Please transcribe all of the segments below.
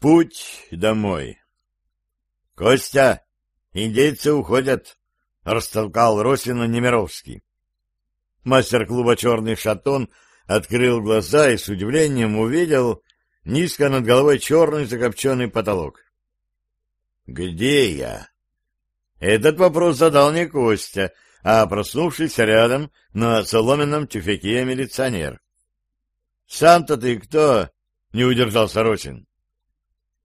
Путь домой. Костя, индейцы уходят, растолкал Росина Немировский. Мастер клуба «Черный шатон» открыл глаза и с удивлением увидел низко над головой черный закопченный потолок. «Где я?» Этот вопрос задал не Костя, а проснувшийся рядом на соломенном тюфяке милиционер. «Сам-то ты кто?» — не удержался Росин.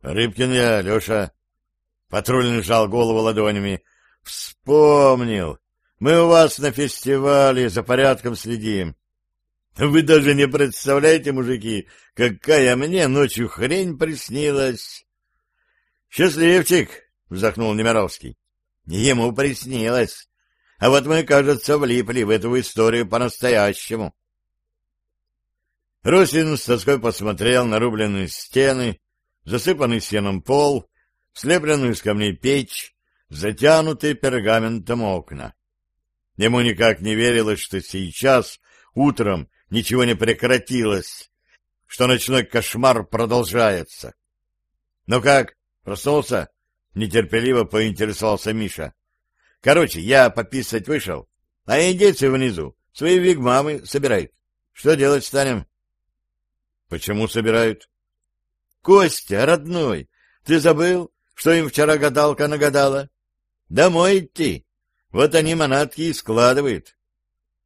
«Рыбкин я, Леша». Патрульный сжал голову ладонями. «Вспомнил. Мы у вас на фестивале за порядком следим. Вы даже не представляете, мужики, какая мне ночью хрень приснилась!» «Счастливчик!» — вздохнул Немировский. «Ему приснилось. А вот мы, кажется, влипли в эту историю по-настоящему». Русин с тоской посмотрел на рубленные стены, засыпанный сеном пол, слепленную из камней печь, затянутые пергаментом окна. Ему никак не верилось, что сейчас, утром, ничего не прекратилось, что ночной кошмар продолжается. — Ну как, проснулся? — нетерпеливо поинтересовался Миша. — Короче, я пописать вышел, а индейцы внизу свои вигмамы собирают. Что делать станем? — Почему собирают? — Костя, родной, ты забыл, что им вчера гадалка нагадала? Домой идти. Вот они манатки и складывают.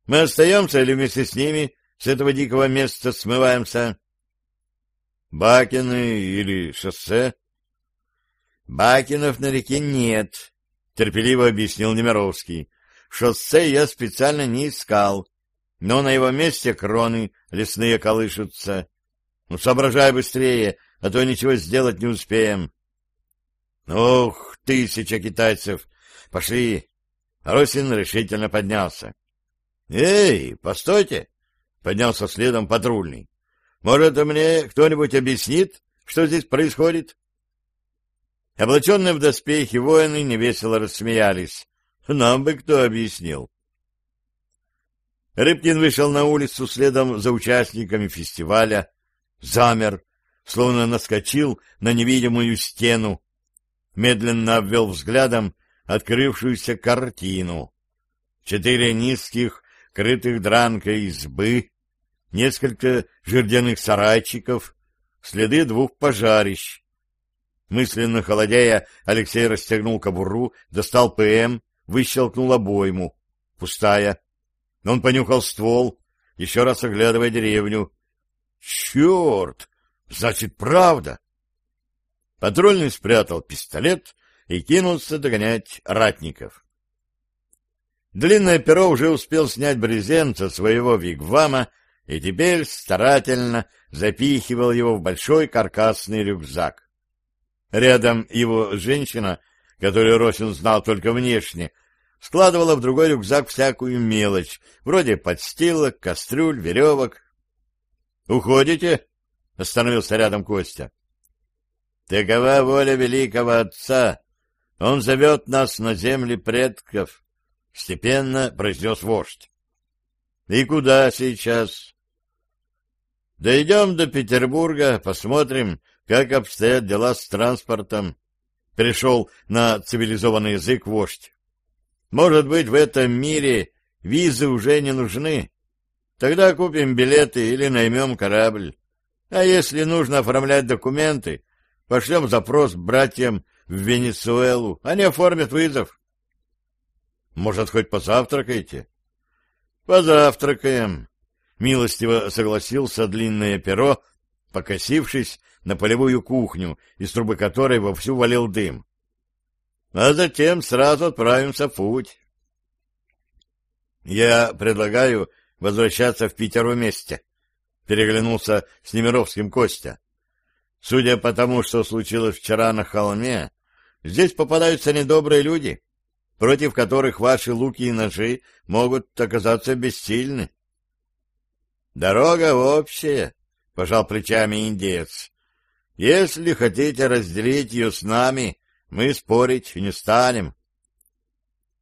Мы остаемся или вместе с ними с этого дикого места смываемся? Бакины или шоссе? Бакинов на реке нет, терпеливо объяснил Немировский. Шоссе я специально не искал, но на его месте кроны лесные колышутся. Ну, соображай быстрее, а то ничего сделать не успеем. Ох, тысяча китайцев! Пошли! Росин решительно поднялся. Эй, постойте! Поднялся следом патрульный. Может, мне кто-нибудь объяснит, что здесь происходит? Облаченные в доспехи воины невесело рассмеялись. Нам бы кто объяснил. Рыбкин вышел на улицу следом за участниками фестиваля, замер, словно наскочил на невидимую стену, медленно обвел взглядом открывшуюся картину. Четыре низких, крытых дранкой избы, несколько жердяных сарайчиков, следы двух пожарищ. Мысленно холодея, Алексей расстегнул кобуру, достал ПМ, выщелкнул обойму. Пустая. Он понюхал ствол, еще раз оглядывая деревню. «Черт! Значит, правда!» Патрульный спрятал пистолет и кинулся догонять ратников. Длинное перо уже успел снять брезент со своего вигвама и теперь старательно запихивал его в большой каркасный рюкзак. Рядом его женщина, которую Росин знал только внешне, складывала в другой рюкзак всякую мелочь, вроде подстилок, кастрюль, веревок. «Уходите?» — остановился рядом Костя. Такова воля великого Отца. Он зовет нас на земли предков, — степенно произнес вождь. — И куда сейчас? — Дойдем до Петербурга, посмотрим, как обстоят дела с транспортом. Перешел на цивилизованный язык вождь. Может быть, в этом мире визы уже не нужны. Тогда купим билеты или наймем корабль. А если нужно оформлять документы, Пошлем запрос братьям в Венесуэлу. Они оформят вызов. Может, хоть позавтракаете? Позавтракаем. Милостиво согласился длинное перо, покосившись на полевую кухню, из трубы которой вовсю валил дым. А затем сразу отправимся в путь. Я предлагаю возвращаться в Питер вместе. Переглянулся с Немировским Костя. Судя по тому, что случилось вчера на холме, здесь попадаются недобрые люди, против которых ваши луки и ножи могут оказаться бессильны. «Дорога общая», — пожал плечами индеец. «Если хотите разделить ее с нами, мы спорить не станем».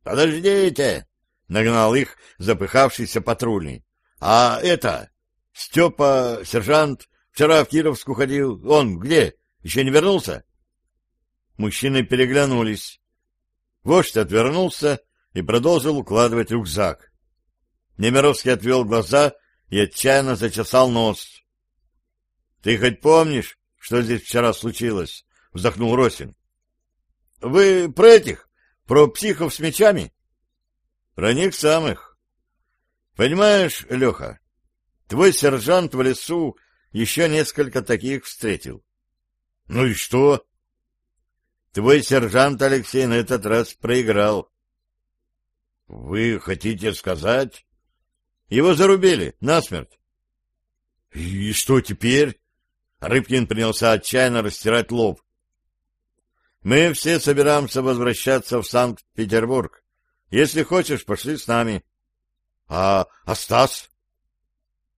«Подождите!» — нагнал их запыхавшийся патрульный. «А это... Степа, сержант, Вчера в Кировск уходил. Он где? Еще не вернулся? Мужчины переглянулись. Вождь отвернулся и продолжил укладывать рюкзак. Немировский отвел глаза и отчаянно зачесал нос. — Ты хоть помнишь, что здесь вчера случилось? — вздохнул Росин. — Вы про этих? Про психов с мечами? — Про них самых. Понимаешь, Леха, твой сержант в лесу еще несколько таких встретил. — Ну и что? Твой сержант Алексей на этот раз проиграл. — Вы хотите сказать? Его зарубили насмерть. — И что теперь? Рыбкин принялся отчаянно растирать лоб. — Мы все собираемся возвращаться в Санкт-Петербург. Если хочешь, пошли с нами. — А, а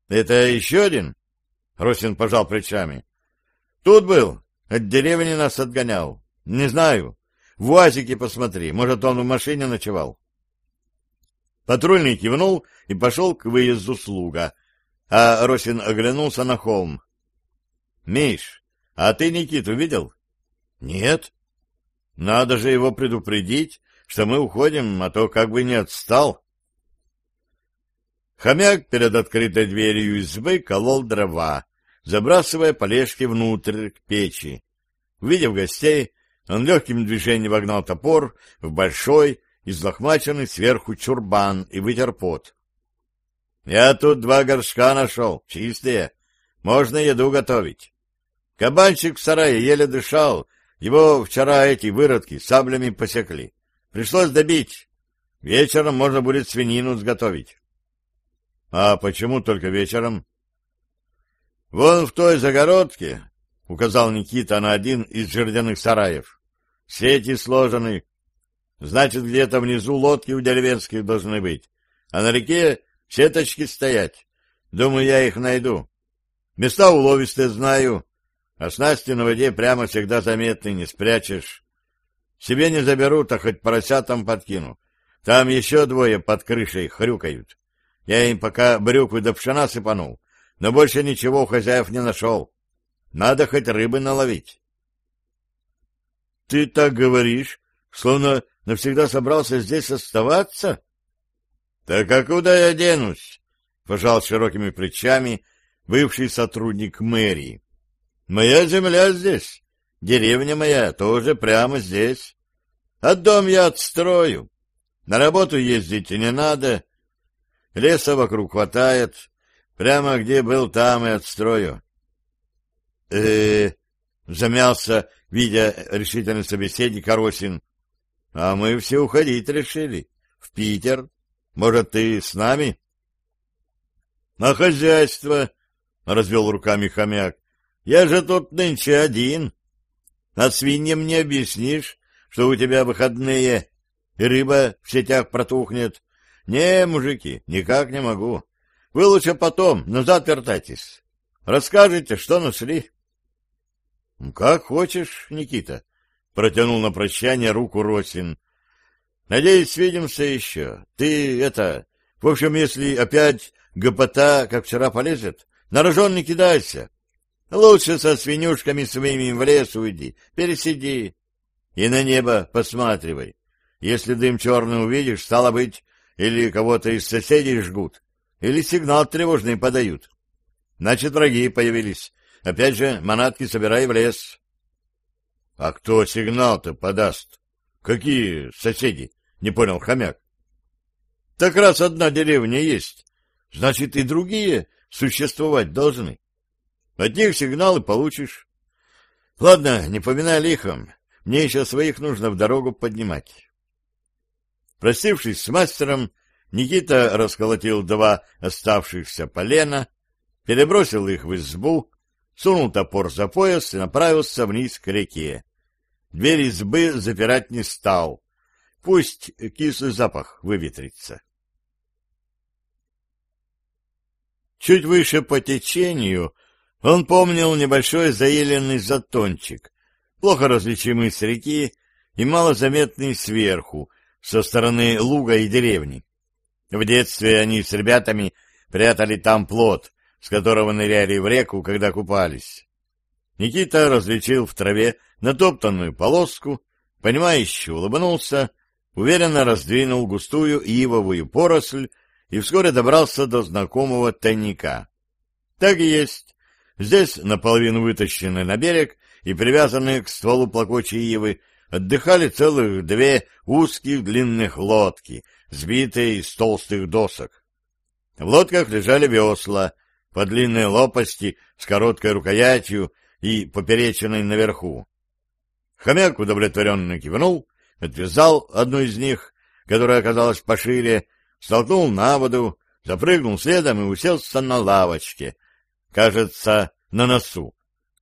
Это еще один? — Росин пожал плечами. — Тут был, от деревни нас отгонял. Не знаю. В УАЗике посмотри, может, он в машине ночевал. Патрульный кивнул и пошел к выезду слуга, а Росин оглянулся на холм. — Миш, а ты Никиту видел? — Нет. — Надо же его предупредить, что мы уходим, а то как бы не отстал. Хомяк перед открытой дверью избы колол дрова, забрасывая полежки внутрь к печи. Увидев гостей, он легким движением вогнал топор в большой, излохмаченный сверху чурбан и вытер пот. — Я тут два горшка нашел, чистые. Можно еду готовить. Кабанчик в сарае еле дышал, его вчера эти выродки саблями посекли. Пришлось добить. Вечером можно будет свинину сготовить. — А почему только вечером? — Вон в той загородке, — указал Никита на один из жердяных сараев. — Сети сложены. Значит, где-то внизу лодки у деревенских должны быть, а на реке сеточки стоять. Думаю, я их найду. Места уловистые знаю, а снасти на воде прямо всегда заметны, не спрячешь. Себе не заберу, так хоть поросятам подкину. Там еще двое под крышей хрюкают. Я им пока брюквы до пшена сыпанул, но больше ничего у хозяев не нашел. Надо хоть рыбы наловить. — Ты так говоришь, словно навсегда собрался здесь оставаться? — Так а куда я денусь? — пожал широкими плечами бывший сотрудник мэрии. — Моя земля здесь, деревня моя тоже прямо здесь. А дом я отстрою. На работу ездить не надо. Леса вокруг хватает. Прямо где был, там и отстрою э замялся, видя решительный собеседник Росин. — А мы все уходить решили. В Питер. Может, ты с нами? — На хозяйство, — развел руками хомяк. — Я же тут нынче один. А свиньям не объяснишь, что у тебя выходные, и рыба в сетях протухнет. Не, мужики, никак не могу. Вы лучше потом назад вертайтесь. Расскажите, что нашли. — Как хочешь, Никита, — протянул на прощание руку Росин. — Надеюсь, свидимся еще. Ты это... В общем, если опять гопота, как вчера, полезет, на рожон не кидайся. Лучше со свинюшками своими в лес уйди, пересиди. И на небо посматривай. Если дым черный увидишь, стало быть, или кого-то из соседей жгут, или сигнал тревожный подают. Значит, враги появились, Опять же, манатки собирай в лес. — А кто сигнал-то подаст? Какие соседи? — не понял хомяк. — Так раз одна деревня есть, значит, и другие существовать должны. От них сигналы получишь. Ладно, не поминай лихом, мне еще своих нужно в дорогу поднимать. Простившись с мастером, Никита расколотил два оставшихся полена, перебросил их в избу, сунул топор за пояс и направился вниз к реке. Дверь избы запирать не стал. Пусть кислый запах выветрится. Чуть выше по течению он помнил небольшой заеленный затончик, плохо различимый с реки и малозаметный сверху, со стороны луга и деревни. В детстве они с ребятами прятали там плод, с которого ныряли в реку, когда купались. Никита различил в траве натоптанную полоску, понимающе улыбнулся, уверенно раздвинул густую ивовую поросль и вскоре добрался до знакомого тайника. Так и есть. Здесь, наполовину вытащенные на берег и привязанные к стволу плакучей ивы, отдыхали целых две узких длинных лодки, сбитые из толстых досок. В лодках лежали весла, по длинной лопасти с короткой рукоятью и поперечиной наверху. Хомяк удовлетворенно кивнул, отвязал одну из них, которая оказалась пошире, столкнул на воду, запрыгнул следом и уселся на лавочке, кажется, на носу.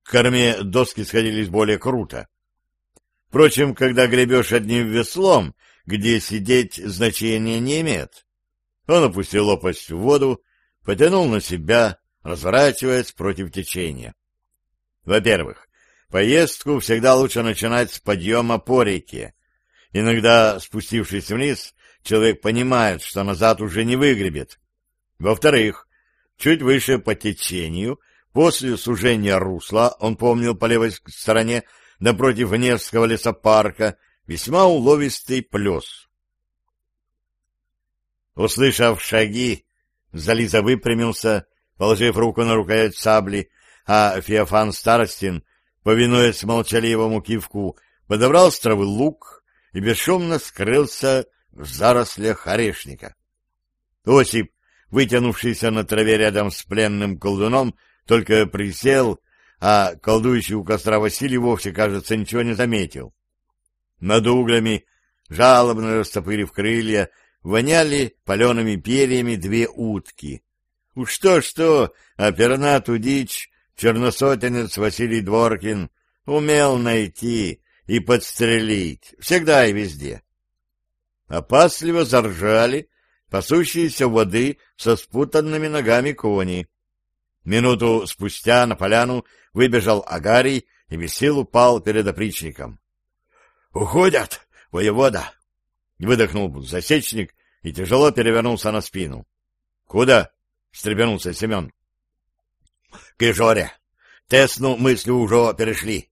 К корме доски сходились более круто. Впрочем, когда гребешь одним веслом, где сидеть значения не имеет. Он опустил лопасть в воду, потянул на себя, разворачиваясь против течения. Во-первых, поездку всегда лучше начинать с подъема по реке. Иногда, спустившись вниз, человек понимает, что назад уже не выгребет. Во-вторых, чуть выше по течению, после сужения русла, он помнил по левой стороне, напротив Невского лесопарка, весьма уловистый плес. Услышав шаги, Зализа выпрямился, положив руку на рукоять сабли, а Феофан Старостин, повинуясь молчаливому кивку, подобрал с травы лук и бесшумно скрылся в зарослях орешника. Осип, вытянувшийся на траве рядом с пленным колдуном, только присел, а колдующий у костра Василий вовсе, кажется, ничего не заметил. Над углями, жалобно растопырив крылья, воняли палеными перьями две утки. Уж что-что, а пернату дичь черносотенец Василий Дворкин умел найти и подстрелить, всегда и везде. Опасливо заржали пасущиеся воды со спутанными ногами кони. Минуту спустя на поляну выбежал Агарий и без сил упал перед опричником. — Уходят, воевода! — выдохнул засечник и тяжело перевернулся на спину. — Куда? — встрепенулся Семен. — К Ижоре. Тесну мысли уже перешли.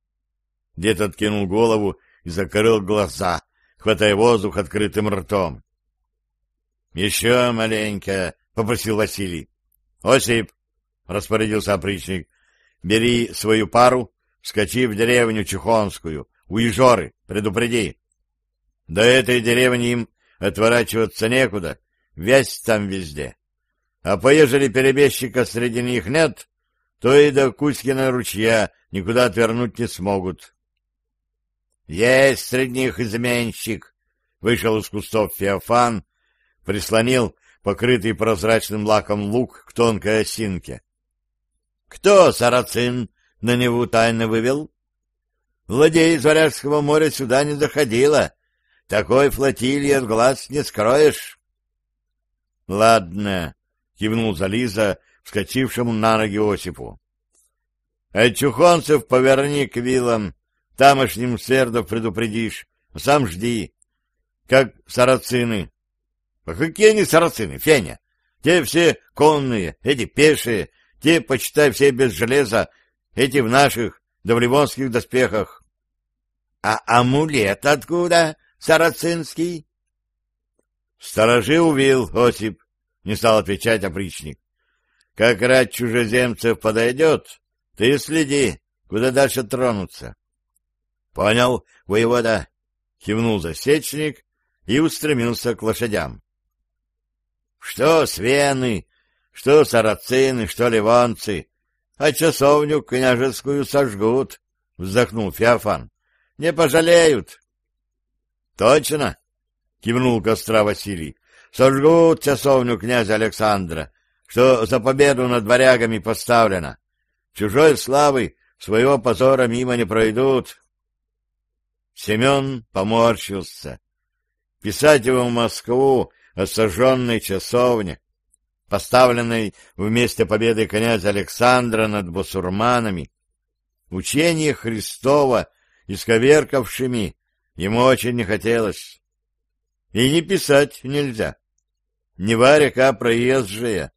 Дед откинул голову и закрыл глаза, хватая воздух открытым ртом. — Еще маленько, — попросил Василий. — Осип, — распорядился опричник, — бери свою пару, скачи в деревню Чехонскую, у Ижоры, предупреди. До этой деревни им отворачиваться некуда, вязь там везде. А поежели перебежчика среди них нет, то и до Кузькина ручья никуда отвернуть не смогут. — Есть среди них изменщик! — вышел из кустов Феофан, прислонил покрытый прозрачным лаком лук к тонкой осинке. — Кто, сарацин, на него тайно вывел? — Владей из Варяжского моря сюда не заходила, такой флотилии от глаз не скроешь. — Ладно, — кивнул Зализа, вскочившему на ноги Осипу. — А чухонцев поверни к вилам, тамошним сердов предупредишь, сам жди. Как сарацины. — А какие они сарацины, Феня? Те все конные, эти пешие, те, почитай, все без железа, эти в наших, да в ливонских доспехах. — А амулет откуда? Сарацинский? Сторожи увил, Осип, не стал отвечать опричник. Как рад чужеземцев подойдет, ты следи, куда дальше тронуться. Понял, воевода, кивнул засечник и устремился к лошадям. Что свены, что сарацины, что ливанцы, а часовню княжескую сожгут, вздохнул Феофан. Не пожалеют. — Точно? — кивнул костра Василий. — Сожгут часовню князя Александра, что за победу над варягами поставлено. Чужой славы своего позора мимо не пройдут. Семен поморщился. Писать его в Москву о сожженной часовне, поставленной вместе победы князя Александра над басурманами, учение Христова, исковеркавшими Ему очень не хотелось. И не писать нельзя. Нева река проезжая.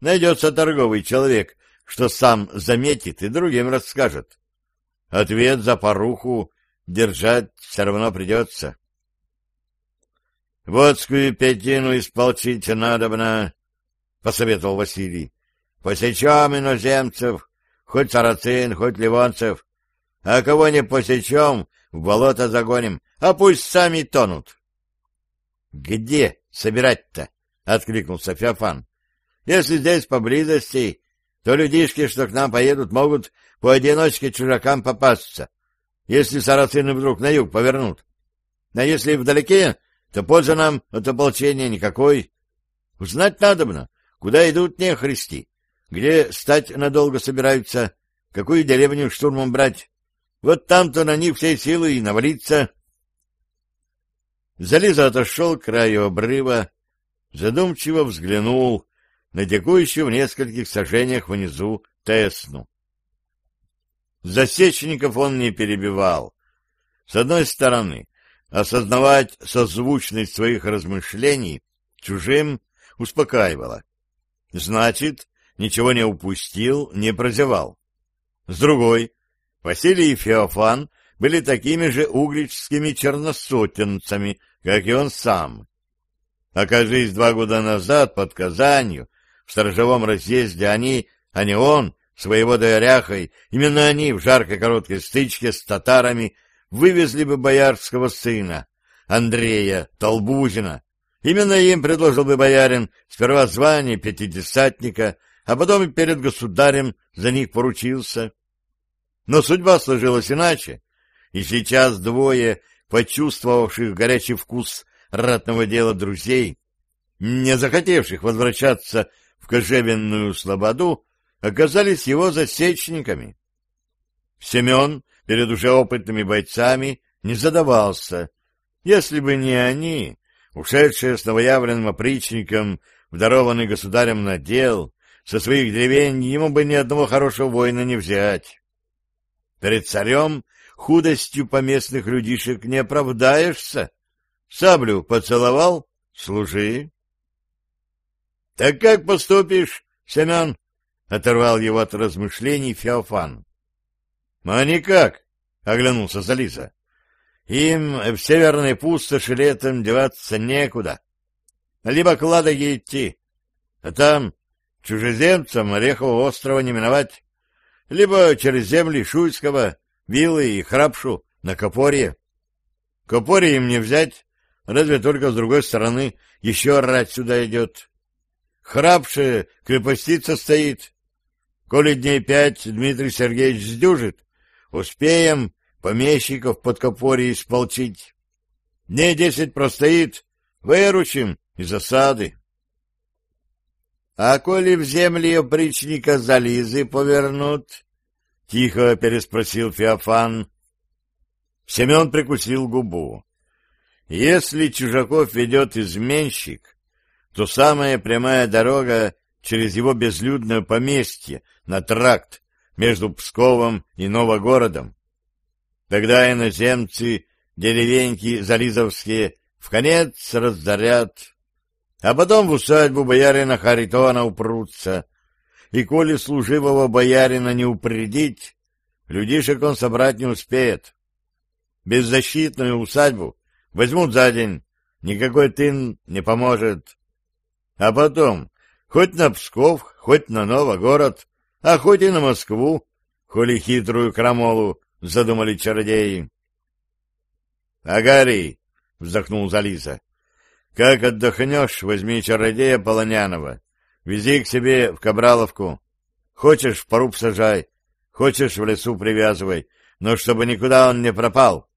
Найдется торговый человек, что сам заметит и другим расскажет. ответ за поруху держать все равно придется. — Водскую пятину исполчить надобно, — посоветовал Василий. — Посечем иноземцев, хоть сарацин, хоть ливонцев, а кого не посечем, в болото загоним, а пусть сами тонут. — Где собирать-то? — откликнулся Феофан. — Если здесь поблизости, то людишки, что к нам поедут, могут поодиночке чужакам попасться, если сарацины вдруг на юг повернут. А если вдалеке, то польза нам от ополчения никакой. Узнать надобно, куда идут нехристи, где стать надолго собираются, какую деревню штурмом брать. Вот там-то на них всей силы и навалиться. Зализа отошел к краю обрыва, задумчиво взглянул на текущую в нескольких сажениях внизу Тесну. Засечников он не перебивал. С одной стороны, осознавать созвучность своих размышлений чужим успокаивало. Значит, ничего не упустил, не прозевал. С другой, Василий и Феофан были такими же угличскими черносотенцами, как и он сам. Окажись два года назад под Казанью, в сторожевом разъезде они, а не он, своего дояряхой, именно они в жаркой короткой стычке с татарами вывезли бы боярского сына, Андрея Толбузина. Именно им предложил бы боярин сперва звание пятидесятника, а потом и перед государем за них поручился. Но судьба сложилась иначе, и сейчас двое, почувствовавших горячий вкус ратного дела друзей, не захотевших возвращаться в кожевенную слободу, оказались его засечниками. Семен перед уже опытными бойцами не задавался. Если бы не они, ушедшие с новоявленным опричником в дарованный государем надел, со своих деревень ему бы ни одного хорошего воина не взять. Перед царем худостью поместных людишек не оправдаешься. Саблю поцеловал — служи. — Так как поступишь, Семен? — оторвал его от размышлений Феофан. — А никак, — оглянулся Зализа. — Им в северной пустоши летом деваться некуда. Либо к Ладоге идти, а там чужеземцам Орехового острова не миновать, либо через земли Шуйского, Вилы и Храпшу на Копорье. Копорье им не взять, разве только с другой стороны еще рать сюда идет. Храпше крепостица стоит. Коли дней пять Дмитрий Сергеевич сдюжит, успеем помещиков под Копорье исполчить. Дней десять простоит, выручим из засады. А коли в земли опричника Зализы повернут? — тихо переспросил Феофан. Семен прикусил губу. Если чужаков ведет изменщик, то самая прямая дорога через его безлюдное поместье на тракт между Псковом и Новогородом. Тогда иноземцы, деревеньки зализовские, в конец раздарят, а потом в усадьбу боярина Харитона упрутся, и коли служивого боярина не упредить, людишек он собрать не успеет. Беззащитную усадьбу возьмут за день, никакой тын не поможет. А потом, хоть на Псков, хоть на Новогород, а хоть и на Москву, холи хитрую крамолу задумали чародеи. — Агарий, — вздохнул Зализа, как отдохнешь, возьми чародея Полонянова, вези к себе в Кабраловку. Хочешь, в поруб сажай, хочешь, в лесу привязывай, но чтобы никуда он не пропал.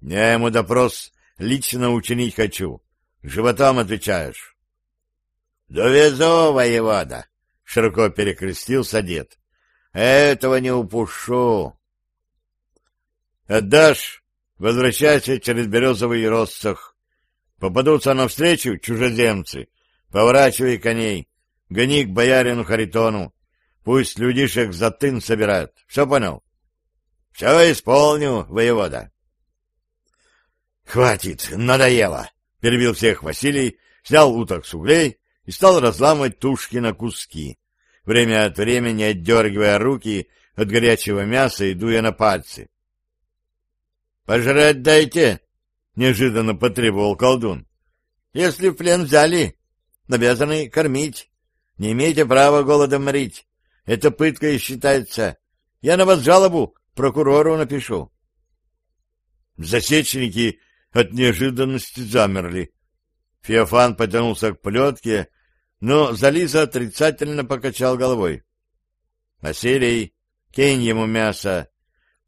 Я ему допрос лично учинить хочу. Животом отвечаешь. — Довезу, воевода! — широко перекрестился дед. — Этого не упушу. — Отдашь? Возвращайся через березовый ростах. Попадутся навстречу чужеземцы, поворачивай коней, гони к боярину Харитону, пусть людишек за тын собирают. Все понял? — Все исполню, воевода. — Хватит, надоело! — перебил всех Василий, снял уток с углей и стал разламывать тушки на куски, время от времени отдергивая руки от горячего мяса и дуя на пальцы. — Пожрать дайте! — неожиданно потребовал колдун. — Если в плен взяли, обязаны кормить. Не имеете права голодом морить. Это пыткой считается. Я на вас жалобу прокурору напишу. Засечники от неожиданности замерли. Феофан потянулся к плетке, но Зализа отрицательно покачал головой. — Василий, кинь ему мясо,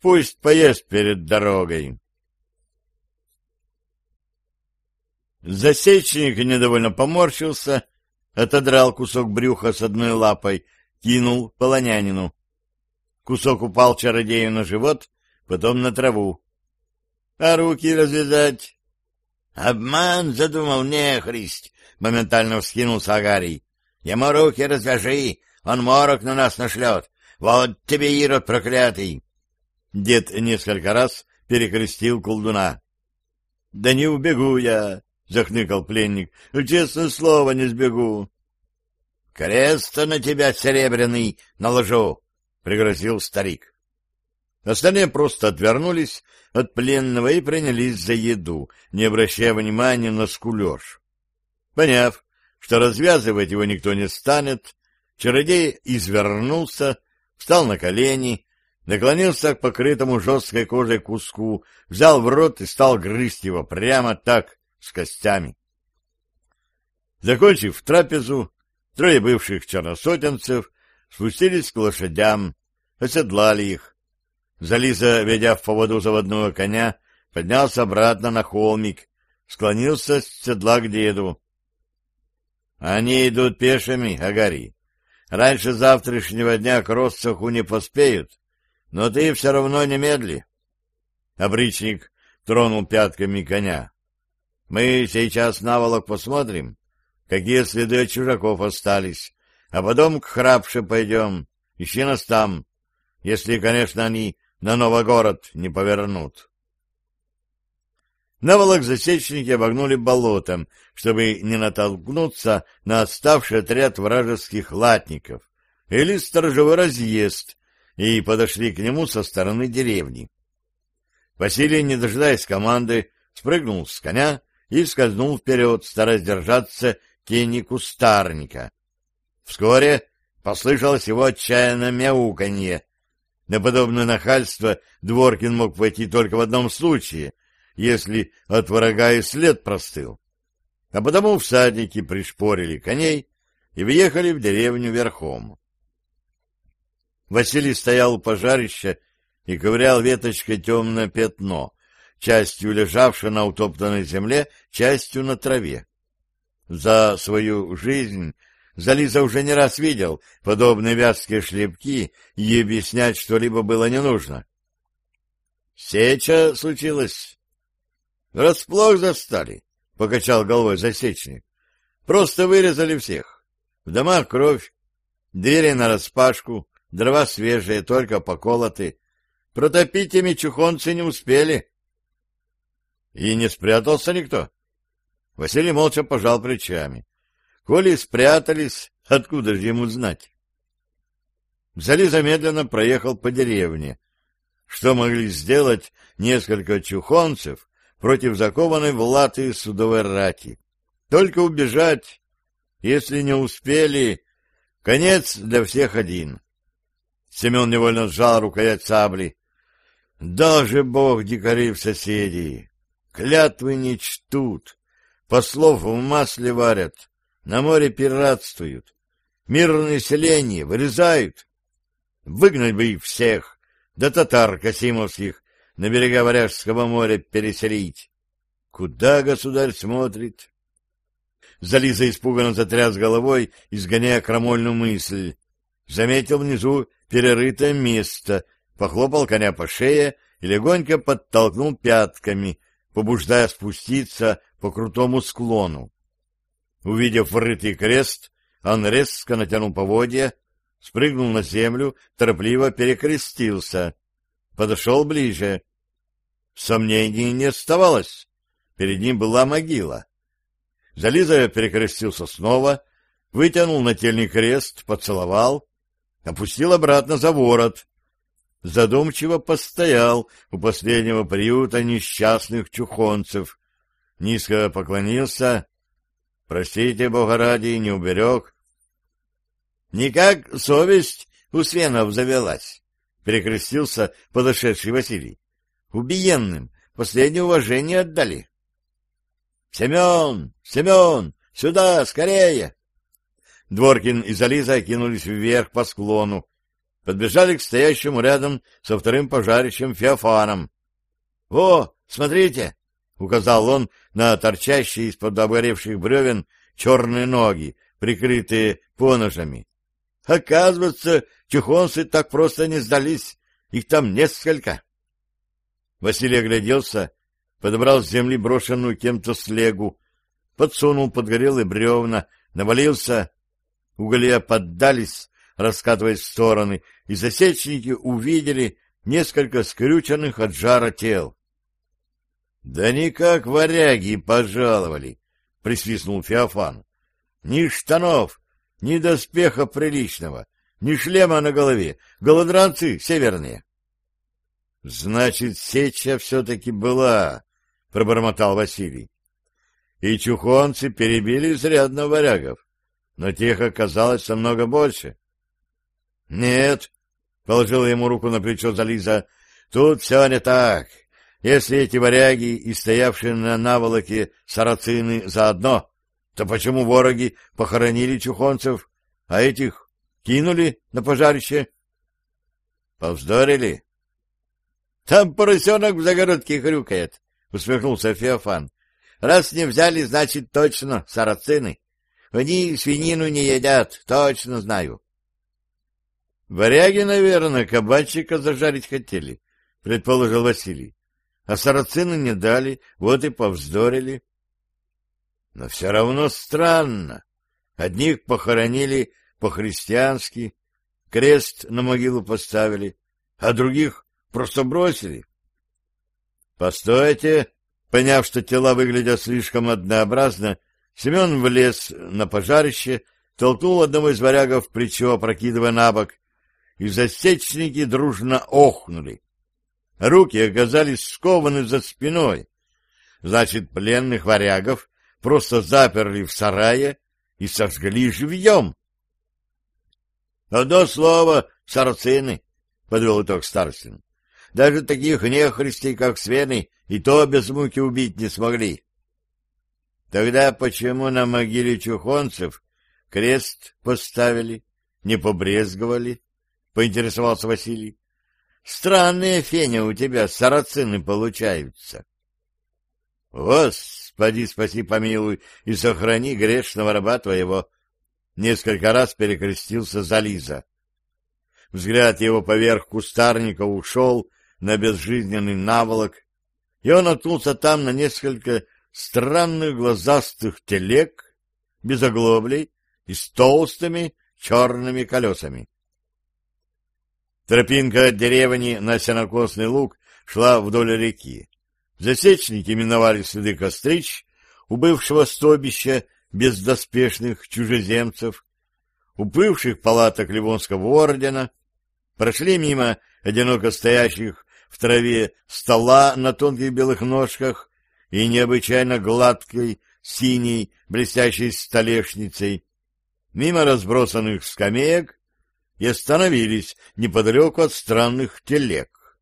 пусть поест перед дорогой. Засечник недовольно поморщился, отодрал кусок брюха с одной лапой, кинул полонянину. Кусок упал чародею на живот, потом на траву. — А руки развязать? — Обман задумал нехрист, — моментально вскинулся Агарий. — Ему руки развяжи, он морок на нас нашлет. Вот тебе, Ирод проклятый! Дед несколько раз перекрестил колдуна. — Да не убегу я, — захныкал пленник. — Честное слово, не сбегу. — Крест на тебя серебряный наложу, — пригрозил старик. Остальные просто отвернулись от пленного и принялись за еду, не обращая внимания на скулеж. Поняв, что развязывать его никто не станет, чародей извернулся, встал на колени, наклонился к покрытому жесткой кожей куску, взял в рот и стал грызть его прямо так, с костями. Закончив трапезу, трое бывших черносотенцев спустились к лошадям, оседлали их. Зализа, ведя в поводу заводного коня, поднялся обратно на холмик, склонился с седла к деду. — Они идут пешими, Агари. Раньше завтрашнего дня к Россоху не поспеют, но ты все равно не медли. Обричник тронул пятками коня. Мы сейчас наволок посмотрим, какие следы от чужаков остались, а потом к храпше пойдем. Ищи нас там, если, конечно, они на Новогород не повернут. Наволок засечники обогнули болотом, чтобы не натолкнуться на отставший отряд вражеских латников или сторожевой разъезд, и подошли к нему со стороны деревни. Василий, не дожидаясь команды, спрыгнул с коня и скользнул вперед, стараясь держаться тени кустарника. Вскоре послышалось его отчаянное мяуканье. На подобное нахальство Дворкин мог войти только в одном случае, если от врага и след простыл. А потому всадники пришпорили коней и въехали в деревню верхом. Василий стоял у пожарища и ковырял веточкой темное пятно, частью лежавшая на утоптанной земле, частью на траве. За свою жизнь Зализа уже не раз видел подобные вязкие шлепки, и объяснять что-либо было не нужно. Сеча случилась. Расплох застали, — покачал головой засечник. Просто вырезали всех. В домах кровь, двери нараспашку, дрова свежие, только поколоты. Протопить ими чухонцы не успели. И не спрятался никто. Василий молча пожал плечами. Коли спрятались, откуда же ему знать? Зализа медленно проехал по деревне. Что могли сделать несколько чухонцев против закованной в латы судовой рати? Только убежать. Если не успели, конец для всех один. Семен невольно сжал рукоять сабли. Даже бог дикарей в соседей. Клятвы не чтут, послов в масле варят, на море пиратствуют, мирное население вырезают. Выгнать бы их всех, да татар Касимовских на берега Варяжского моря переселить. Куда государь смотрит? Зализа испуганно затряс головой, изгоняя крамольную мысль. Заметил внизу перерытое место, похлопал коня по шее и легонько подтолкнул пятками, побуждая спуститься по крутому склону. Увидев врытый крест, он резко натянул поводья, спрыгнул на землю, торопливо перекрестился. Подошел ближе. Сомнений не оставалось. Перед ним была могила. Зализа перекрестился снова, вытянул нательный крест, поцеловал, опустил обратно за ворот, задумчиво постоял у последнего приюта несчастных чухонцев, низко поклонился. Простите, Бога ради, не уберег. Никак совесть у свенов завелась, перекрестился подошедший Василий. Убиенным последнее уважение отдали. Семен! Семен! Сюда, скорее! Дворкин и Зализа кинулись вверх по склону, подбежали к стоящему рядом со вторым пожарищем Феофаном. — О, смотрите! — указал он на торчащие из-под обгоревших бревен черные ноги, прикрытые поножами. — Оказывается, чухонцы так просто не сдались, их там несколько. Василий огляделся, подобрал с земли брошенную кем-то слегу, подсунул подгорелые бревна, навалился. Уголья поддались, раскатываясь в стороны, и засечники увидели несколько скрюченных от жара тел. — Да никак варяги пожаловали, — присвистнул Феофан. — Ни штанов, ни доспеха приличного, ни шлема на голове, голодранцы северные. — Значит, сеча все-таки была, — пробормотал Василий. И чухонцы перебили изрядно варягов, но тех оказалось намного больше. — Нет, — положила ему руку на плечо Зализа, — тут все не так. Если эти варяги и стоявшие на наволоке сарацины заодно, то почему вороги похоронили чухонцев, а этих кинули на пожарище? — Повздорили? — Там поросенок в загородке хрюкает, — усмехнулся Феофан. — Раз не взяли, значит, точно сарацины. Они свинину не едят, точно знаю. — Варяги, наверное, кабачика зажарить хотели, предположил Василий. А сарацины не дали, вот и повздорили. Но все равно странно. Одних похоронили по-христиански, крест на могилу поставили, а других просто бросили. Постойте, поняв, что тела выглядят слишком однообразно, Семен влез на пожарище, толкнул одного из варягов в плечо, опрокидывая на бок, и засечники дружно охнули. Руки оказались скованы за спиной. Значит, пленных варягов просто заперли в сарае и сожгли живьем. — Одно слово — сарцины, — подвел итог Старостин. Даже таких нехристей, как свены, и то без муки убить не смогли. Тогда почему на могиле чухонцев крест поставили, не побрезговали? поинтересовался Василий. Странные, Феня, у тебя сарацины получаются. Господи, спаси, помилуй и сохрани грешного раба твоего. Несколько раз перекрестился Зализа. Взгляд его поверх кустарника ушел на безжизненный наволок, и он наткнулся там на несколько странных глазастых телег, без оглоблей и с толстыми черными колесами. Тропинка от деревни на сенокосный луг шла вдоль реки. Засечники миновали следы кострич у бывшего стобища бездоспешных чужеземцев, у бывших палаток Ливонского ордена, прошли мимо одиноко стоящих в траве стола на тонких белых ножках и необычайно гладкой синей блестящей столешницей, мимо разбросанных скамеек и остановились неподалеку от странных телег.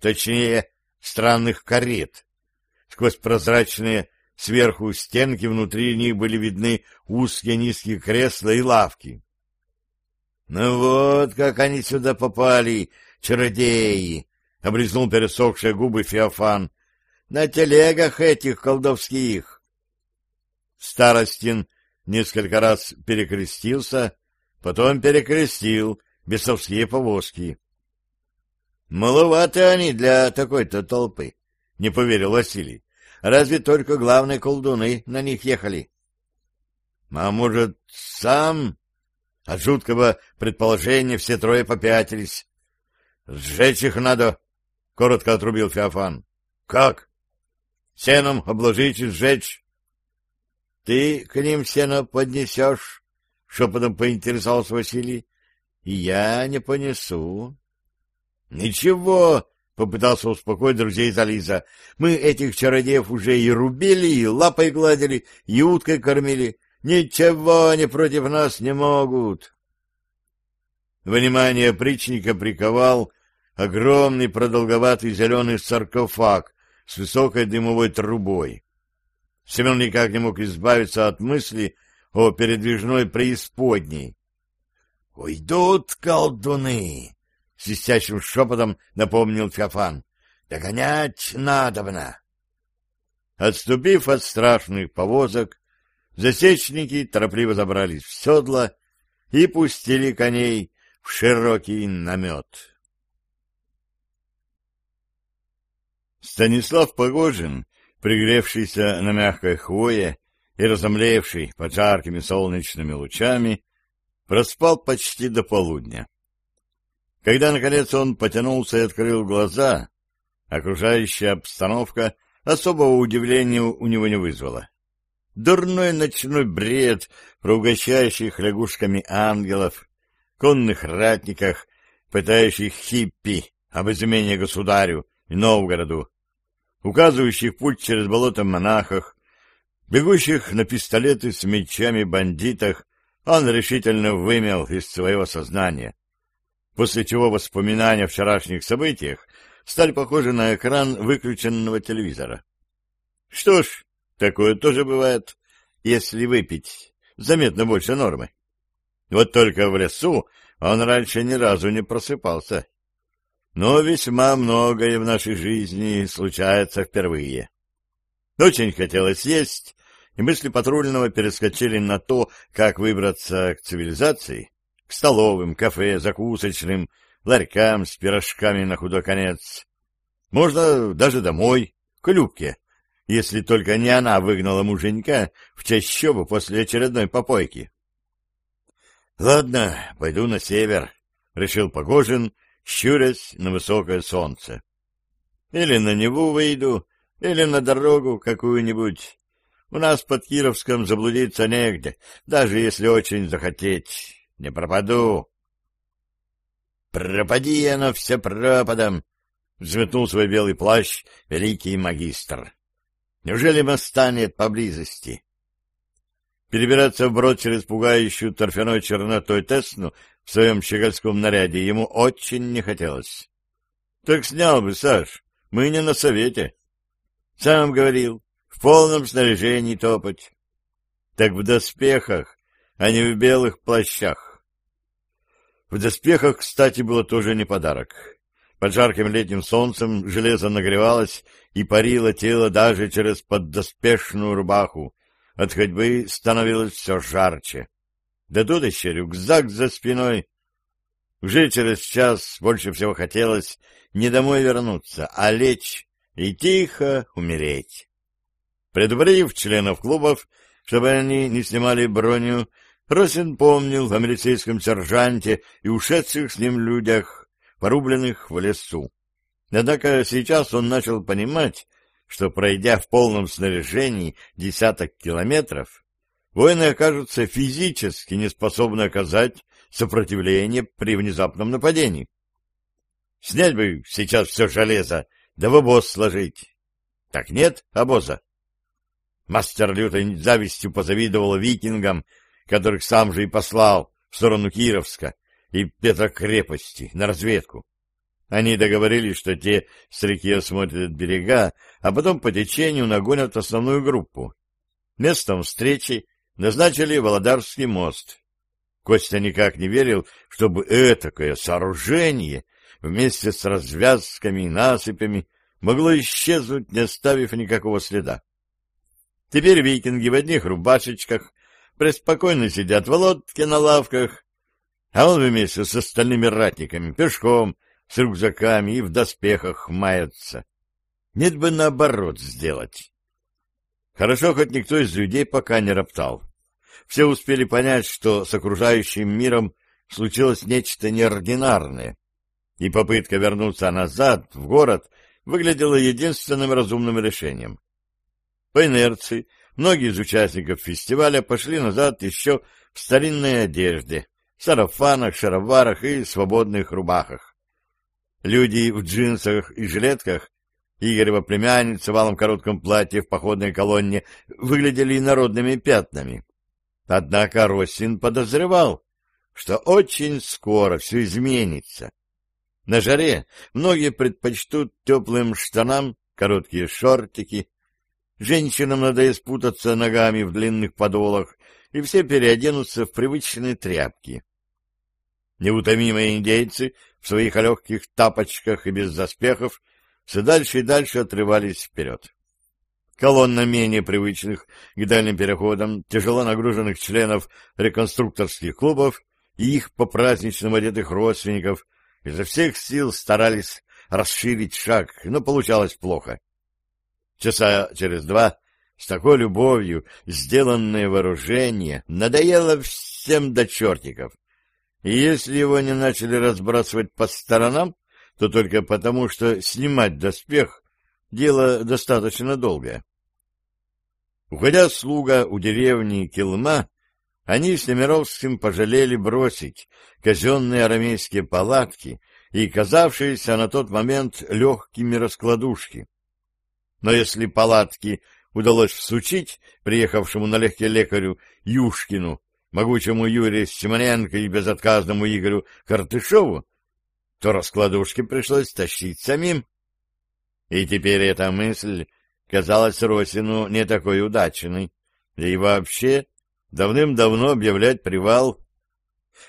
Точнее, странных карет. Сквозь прозрачные сверху стенки внутри них были видны узкие низкие кресла и лавки. «Ну вот, как они сюда попали, чародеи!» — обрезнул пересохшие губы Феофан. «На телегах этих колдовских!» Старостин несколько раз перекрестился, потом перекрестил бесовские повозки. «Маловаты они для такой-то толпы», — не поверил Василий. «Разве только главные колдуны на них ехали?» «А может, сам?» От жуткого предположения все трое попятились. «Сжечь их надо», — коротко отрубил Феофан. «Как?» «Сеном обложить и сжечь». «Ты к ним сено поднесешь?» — шепотом поинтересовался Василий. — я не понесу. — Ничего, — попытался успокоить друзей Зализа. — Мы этих чародеев уже и рубили, и лапой гладили, и уткой кормили. Ничего они против нас не могут. Внимание причника приковал огромный продолговатый зеленый саркофаг с высокой дымовой трубой. Семен никак не мог избавиться от мысли о передвижной преисподней. — Уйдут колдуны! — свистящим шепотом напомнил Феофан. — Догонять надобно! Отступив от страшных повозок, засечники торопливо забрались в седла и пустили коней в широкий намет. Станислав Погожин, пригревшийся на мягкой хвое и разомлевший под жаркими солнечными лучами, проспал почти до полудня. Когда, наконец, он потянулся и открыл глаза, окружающая обстановка особого удивления у него не вызвала. Дурной ночной бред про угощающих лягушками ангелов, конных ратниках, пытающих хиппи об измене государю Новгороду, указывающих путь через болото монахах, бегущих на пистолеты с мечами бандитах, он решительно вымел из своего сознания, после чего воспоминания о вчерашних событиях стали похожи на экран выключенного телевизора. Что ж, такое тоже бывает, если выпить заметно больше нормы. Вот только в лесу он раньше ни разу не просыпался. Но весьма многое в нашей жизни случается впервые. Очень хотелось есть, и мысли патрульного перескочили на то, как выбраться к цивилизации, к столовым, кафе, закусочным, ларькам с пирожками на худой конец. Можно даже домой, к Любке, если только не она выгнала муженька в чащобу после очередной попойки. — Ладно, пойду на север, — решил Погожин, щурясь на высокое солнце. — Или на Неву выйду, или на дорогу какую-нибудь. У нас под Кировском заблудиться негде, даже если очень захотеть. Не пропаду. — Пропади оно все пропадом! — взметнул свой белый плащ великий магистр. — Неужели моста нет поблизости? Перебираться вброд через пугающую торфяной чернотой Тесну в своем щегольском наряде ему очень не хотелось. — Так снял бы, Саш, мы не на совете. — Сам говорил, в полном снаряжении топать. — Так в доспехах, а не в белых плащах. В доспехах, кстати, было тоже не подарок. Под жарким летним солнцем железо нагревалось и парило тело даже через поддоспешную рубаху, от ходьбы становилось все жарче. Да тут еще рюкзак за спиной. Уже через час больше всего хотелось не домой вернуться, а лечь и тихо умереть. Предупредив членов клубов, чтобы они не снимали броню, Росин помнил в милицейском сержанте и ушедших с ним людях, порубленных в лесу. Однако сейчас он начал понимать, что, пройдя в полном снаряжении десяток километров, воины окажутся физически неспособны оказать сопротивление при внезапном нападении. Снять бы сейчас все железо, да в обоз сложить. Так нет обоза. Мастер лютой завистью позавидовал викингам, которых сам же и послал в сторону Кировска и Петрокрепости на разведку. Они договорились, что те с реки осмотрят берега, а потом по течению нагонят основную группу. Местом встречи назначили Володарский мост. Костя никак не верил, чтобы этакое сооружение вместе с развязками и насыпями могло исчезнуть, не оставив никакого следа. Теперь викинги в одних рубашечках преспокойно сидят в лодке на лавках, а он вместе с остальными ратниками пешком с рюкзаками и в доспехах мается. Нет бы наоборот сделать. Хорошо, хоть никто из людей пока не роптал. Все успели понять, что с окружающим миром случилось нечто неординарное, и попытка вернуться назад, в город, выглядела единственным разумным решением. По инерции многие из участников фестиваля пошли назад еще в старинной одежде, сарафанах, шароварах и свободных рубахах. Люди в джинсах и жилетках, Игорева племянница в валом коротком платье в походной колонне, выглядели народными пятнами. Однако Росин подозревал, что очень скоро все изменится. На жаре многие предпочтут теплым штанам короткие шортики. Женщинам надо испутаться ногами в длинных подолах, и все переоденутся в привычные тряпки. Неутомимые индейцы в своих легких тапочках и без заспехов все дальше и дальше отрывались вперед. Колонна менее привычных к дальним переходам, тяжело нагруженных членов реконструкторских клубов и их по-праздничному одетых родственников изо всех сил старались расширить шаг, но получалось плохо. Часа через два с такой любовью сделанное вооружение надоело всем до чертиков, и если его не начали разбрасывать по сторонам, то только потому, что снимать доспех — дело достаточно долгое. Уходя слуга у деревни Килма, они с Немировским пожалели бросить казенные арамейские палатки и казавшиеся на тот момент легкими раскладушки. Но если палатки удалось всучить приехавшему налегке лекарю Юшкину, могучему Юрию Симоненко и безотказному Игорю Картышову, то раскладушки пришлось тащить самим. И теперь эта мысль казалась Росину не такой удачной, и вообще давным-давно объявлять привал.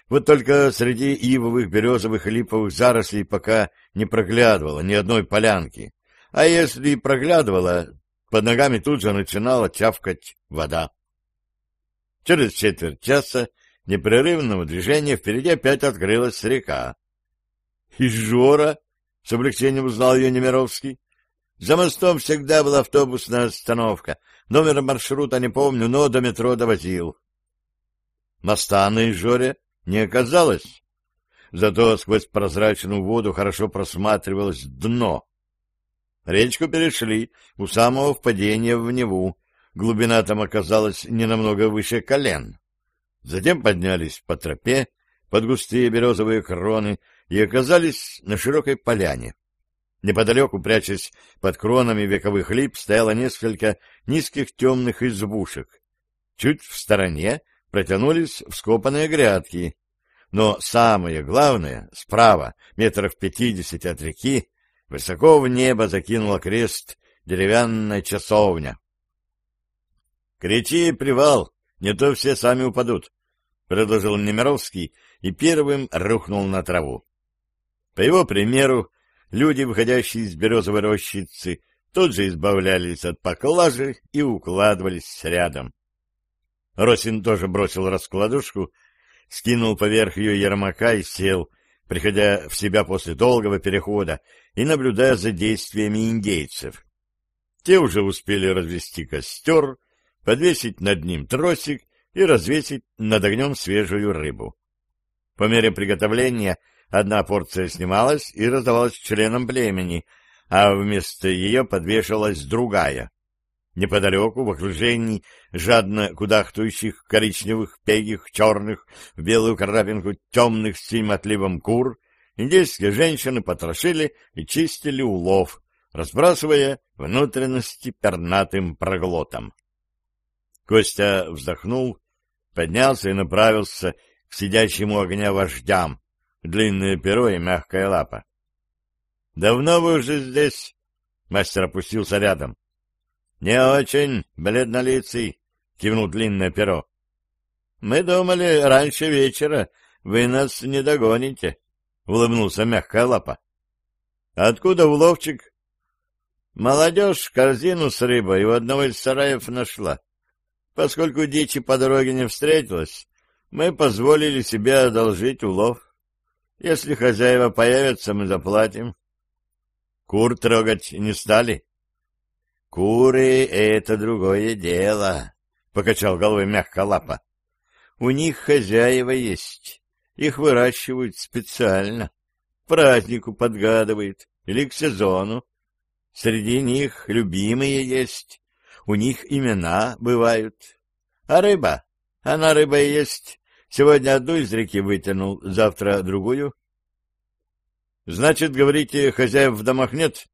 Вот только среди ивовых, березовых и липовых зарослей пока не проглядывало ни одной полянки, а если и проглядывало, под ногами тут же начинала чавкать вода. Через четверть часа непрерывного движения впереди опять открылась река. «Изжора!» — с облегчением узнал ее Немировский. «За мостом всегда была автобусная остановка. Номер маршрута не помню, но до метро довозил». Моста на Изжоре не оказалось. Зато сквозь прозрачную воду хорошо просматривалось дно. Речку перешли у самого впадения в Неву. Глубина там оказалась не намного выше колен. Затем поднялись по тропе под густые березовые кроны и оказались на широкой поляне. Неподалеку, прячась под кронами вековых лип, стояло несколько низких темных избушек. Чуть в стороне протянулись вскопанные грядки. Но самое главное, справа, метров пятьдесят от реки, высоко в небо закинула крест деревянная часовня. — Кричи, привал, не то все сами упадут, — предложил Немировский и первым рухнул на траву. По его примеру, люди, выходящие из березовой рощицы, тут же избавлялись от поклажи и укладывались рядом. Росин тоже бросил раскладушку, скинул поверх ее ермака и сел, приходя в себя после долгого перехода и наблюдая за действиями индейцев. Те уже успели развести костер, подвесить над ним тросик и развесить над огнем свежую рыбу. По мере приготовления одна порция снималась и раздавалась членам племени, а вместо ее подвешивалась другая. Неподалеку, в окружении жадно кудахтующих коричневых, пегих, черных, в белую карабинку темных с синим отливом кур, индейские женщины потрошили и чистили улов, разбрасывая внутренности пернатым проглотом. Костя вздохнул, поднялся и направился к сидящему огня вождям, длинное перо и мягкая лапа. — Давно вы уже здесь? — мастер опустился рядом. — Не очень, бледнолицый, — кивнул длинное перо. — Мы думали, раньше вечера вы нас не догоните, — улыбнулся мягкая лапа. — Откуда уловчик? — Молодежь корзину с рыбой у одного из сараев нашла. Поскольку дичи по дороге не встретилось, мы позволили себе одолжить улов. Если хозяева появятся, мы заплатим. Кур трогать не стали? — Куры — это другое дело, — покачал головой мягко лапа. — У них хозяева есть. Их выращивают специально. Празднику подгадывает или к сезону. Среди них любимые есть. У них имена бывают. А рыба? Она рыба есть. Сегодня одну из реки вытянул, завтра другую. Значит, говорите, хозяев в домах нет?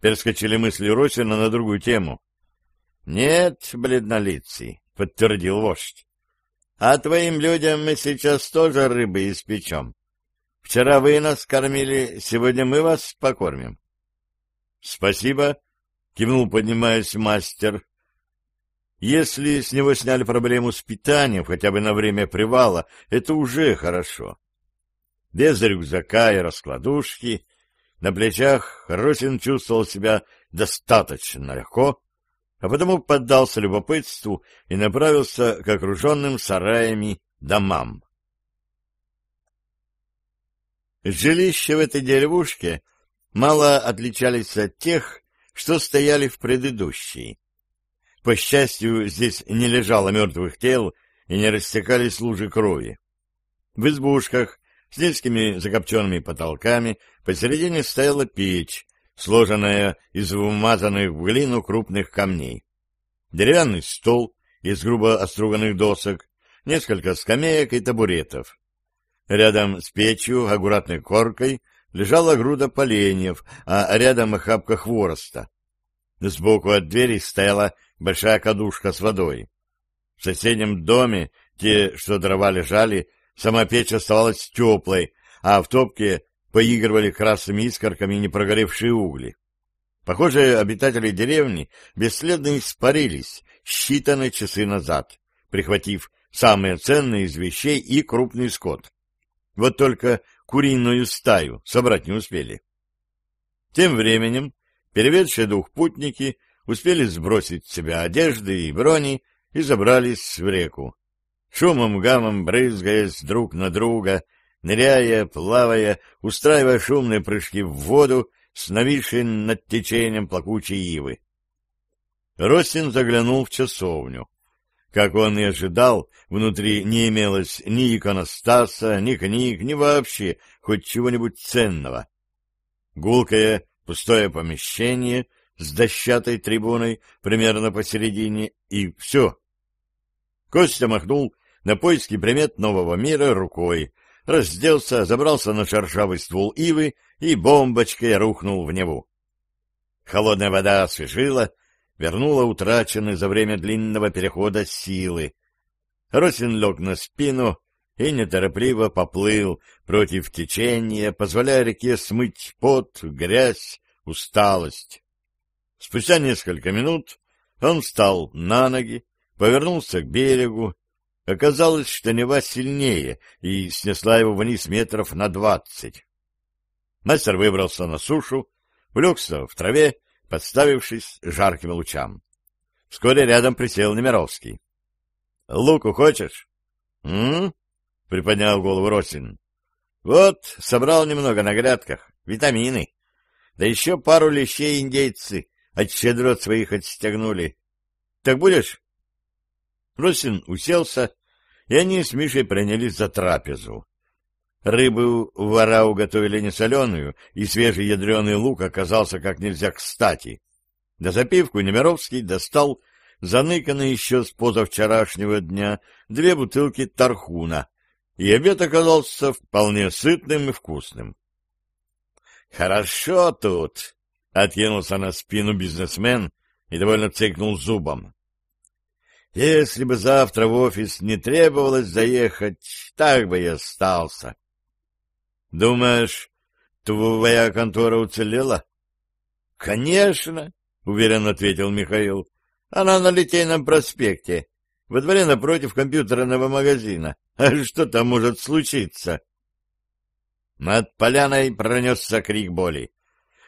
Перескочили мысли Росина на другую тему. Нет, бледнолицый, подтвердил вождь. А твоим людям мы сейчас тоже рыбы испечем. Вчера вы нас кормили, сегодня мы вас покормим. — Спасибо, — кивнул, поднимаясь мастер. Если с него сняли проблему с питанием хотя бы на время привала, это уже хорошо. Без рюкзака и раскладушки на плечах Росин чувствовал себя достаточно легко, а потому поддался любопытству и направился к окруженным сараями домам. Жилища в этой деревушке мало отличались от тех, что стояли в предыдущей. По счастью, здесь не лежало мертвых тел и не растекались лужи крови. В избушках с низкими закопченными потолками посередине стояла печь, сложенная из вымазанных в глину крупных камней. Деревянный стол из грубо оструганных досок, несколько скамеек и табуретов. Рядом с печью, аккуратной коркой, лежала груда поленьев, а рядом охапка хвороста. Сбоку от двери стояла большая кадушка с водой. В соседнем доме, те, что дрова лежали, сама печь оставалась теплой, а в топке поигрывали красными искорками непрогоревшие угли. Похоже, обитатели деревни бесследно испарились считанные часы назад, прихватив самые ценные из вещей и крупный скот. Вот только куриную стаю собрать не успели. Тем временем переведшие дух путники успели сбросить с себя одежды и брони и забрались в реку. Шумом-гамом брызгаясь друг на друга, ныряя, плавая, устраивая шумные прыжки в воду с нависшей над течением плакучей ивы. Ростин заглянул в часовню. Как он и ожидал, внутри не имелось ни иконостаса, ни книг, ни вообще хоть чего-нибудь ценного. Гулкое пустое помещение с дощатой трибуной примерно посередине, и все. Костя махнул на поиски примет нового мира рукой, разделся, забрался на шершавый ствол ивы и бомбочкой рухнул в Неву. Холодная вода освежила, вернула утраченные за время длинного перехода силы. Росин лег на спину и неторопливо поплыл против течения, позволяя реке смыть пот, грязь, усталость. Спустя несколько минут он встал на ноги, повернулся к берегу. Оказалось, что Нева сильнее и снесла его вниз метров на двадцать. Мастер выбрался на сушу, улегся в траве подставившись жарким лучам. Вскоре рядом присел Немировский. — Луку хочешь? — М? — приподнял голову Росин. — Вот, собрал немного на грядках. Витамины. Да еще пару лещей индейцы от щедрот своих отстегнули. Так будешь? Росин уселся, и они с Мишей принялись за трапезу. Рыбу вора уготовили не соленую, и свежий ядреный лук оказался как нельзя кстати. На запивку Немировский достал заныканный еще с позавчерашнего дня две бутылки тархуна, и обед оказался вполне сытным и вкусным. — Хорошо тут! — откинулся на спину бизнесмен и довольно цикнул зубом. — Если бы завтра в офис не требовалось заехать, так бы и остался. — Думаешь, твоя контора уцелела? — Конечно, — уверенно ответил Михаил. — Она на Литейном проспекте, во дворе напротив компьютерного магазина. А что там может случиться? Над поляной пронесся крик боли.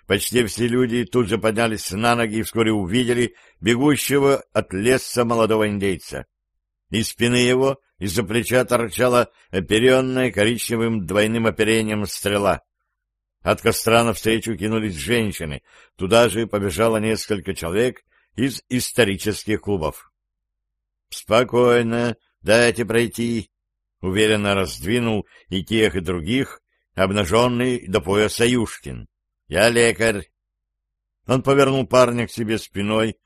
Почти все люди тут же поднялись на ноги и вскоре увидели бегущего от леса молодого индейца. Из спины его из-за плеча торчала оперенная коричневым двойным оперением стрела. От костра навстречу кинулись женщины. Туда же побежало несколько человек из исторических клубов. — Спокойно, дайте пройти, — уверенно раздвинул и тех, и других, обнаженный до пояса Юшкин. — Я лекарь. Он повернул парня к себе спиной,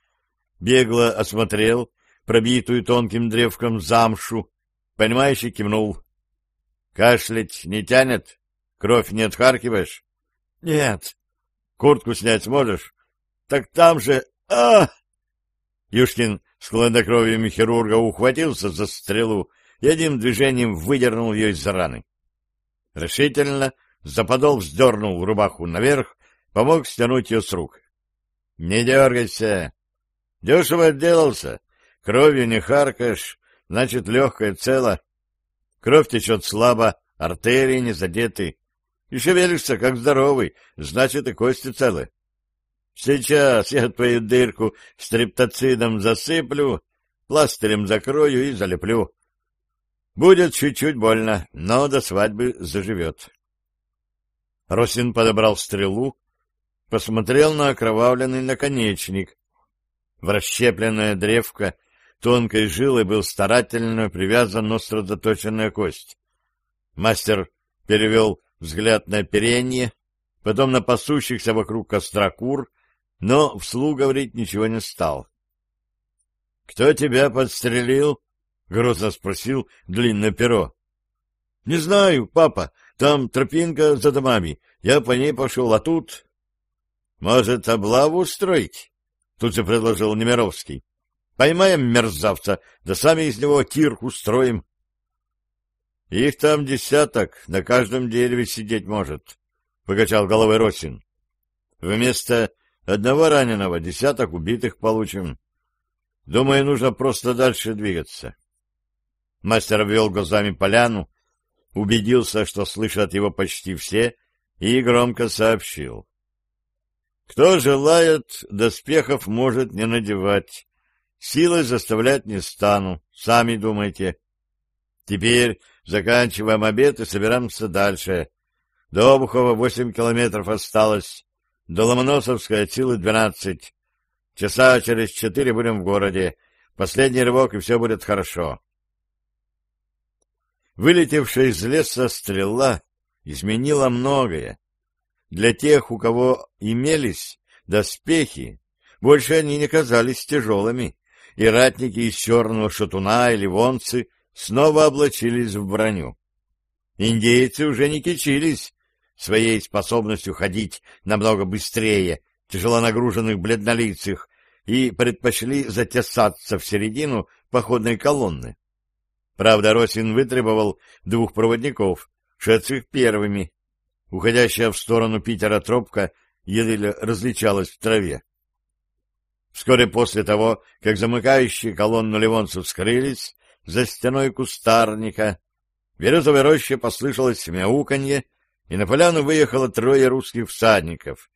бегло осмотрел пробитую тонким древком замшу, понимающий кивнул. — Кашлять не тянет? Кровь не отхаркиваешь? — Нет. — Куртку снять сможешь? — Так там же... а Юшкин с хладнокровием хирурга ухватился за стрелу и одним движением выдернул ее из раны. Решительно за подол вздернул рубаху наверх, помог стянуть ее с рук. — Не дергайся. Дешево отделался. Кровью не харкаешь, значит, легкое цело. Кровь течет слабо, артерии не задеты. И шевелишься, как здоровый, значит, и кости целы. Сейчас я твою дырку стриптоцидом засыплю, пластырем закрою и залеплю. Будет чуть-чуть больно, но до свадьбы заживет. Росин подобрал стрелу, посмотрел на окровавленный наконечник. В расщепленная древко тонкой жилой был старательно привязан остро заточенная кость. Мастер перевел взгляд на оперение, потом на пасущихся вокруг костра кур, но вслух говорить ничего не стал. — Кто тебя подстрелил? — грозно спросил длинное перо. — Не знаю, папа, там тропинка за домами, я по ней пошел, а тут... — Может, облаву устроить? — тут же предложил Немировский. — Поймаем мерзавца, да сами из него тир устроим. — Их там десяток, на каждом дереве сидеть может, — покачал головой Росин. — Вместо одного раненого десяток убитых получим. Думаю, нужно просто дальше двигаться. Мастер обвел глазами поляну, убедился, что слышат его почти все, и громко сообщил. Кто желает, доспехов может не надевать. Силой заставлять не стану, сами думайте. Теперь заканчиваем обед и собираемся дальше. До Обухова восемь километров осталось, до Ломоносовской от силы двенадцать. Часа через четыре будем в городе. Последний рывок, и все будет хорошо. Вылетевшая из леса стрела изменила многое. Для тех, у кого имелись доспехи, больше они не казались тяжелыми, и ратники из черного шатуна или вонцы снова облачились в броню. Индейцы уже не кичились своей способностью ходить намного быстрее тяжело нагруженных бледнолицых и предпочли затесаться в середину походной колонны. Правда, Росин вытребовал двух проводников, шедших первыми. Уходящая в сторону Питера тропка еле различалась в траве. Вскоре после того, как замыкающие колонну ливонцев скрылись за стеной кустарника, в березовой роще послышалось мяуканье, и на поляну выехало трое русских всадников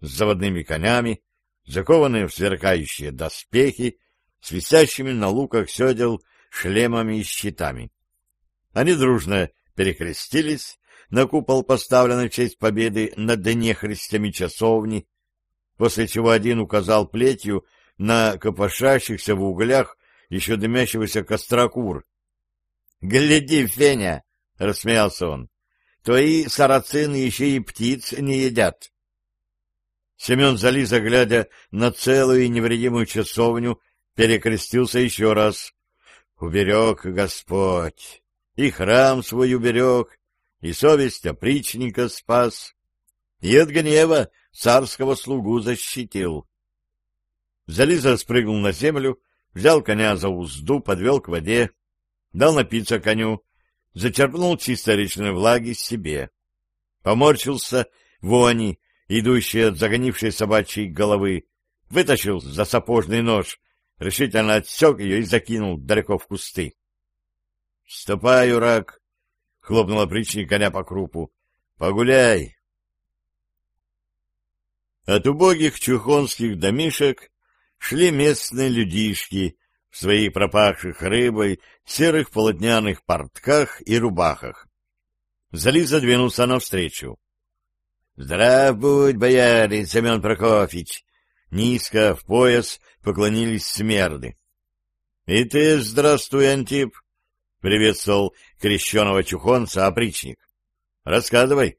с заводными конями, закованные в сверкающие доспехи, с висящими на луках седел шлемами и щитами. Они дружно перекрестились на купол, поставленный в честь победы над нехристями часовни, после чего один указал плетью на копошащихся в углях еще дымящегося костра кур. — Гляди, Феня! — рассмеялся он. — Твои сарацины еще и птиц не едят. Семен Зализа, глядя на целую и невредимую часовню, перекрестился еще раз. Уберег Господь, и храм свой уберег, и совесть опричника спас, и от гнева царского слугу защитил. Зализа спрыгнул на землю, взял коня за узду, подвел к воде, дал напиться коню, зачерпнул чистой речной влаги себе. Поморщился вони, идущий от загонившей собачьей головы, вытащил за сапожный нож, решительно отсек ее и закинул далеко в кусты. — Ступай, урак! — хлопнула причина коня по крупу. — Погуляй! От убогих чухонских домишек шли местные людишки в своих пропахших рыбой серых полотняных портках и рубахах. Зали задвинулся навстречу. Здрав будь, боярин Семен Прокофьевич! Низко, в пояс, поклонились смерды. — И ты здравствуй, Антип! — приветствовал крещеного чухонца опричник. — Рассказывай.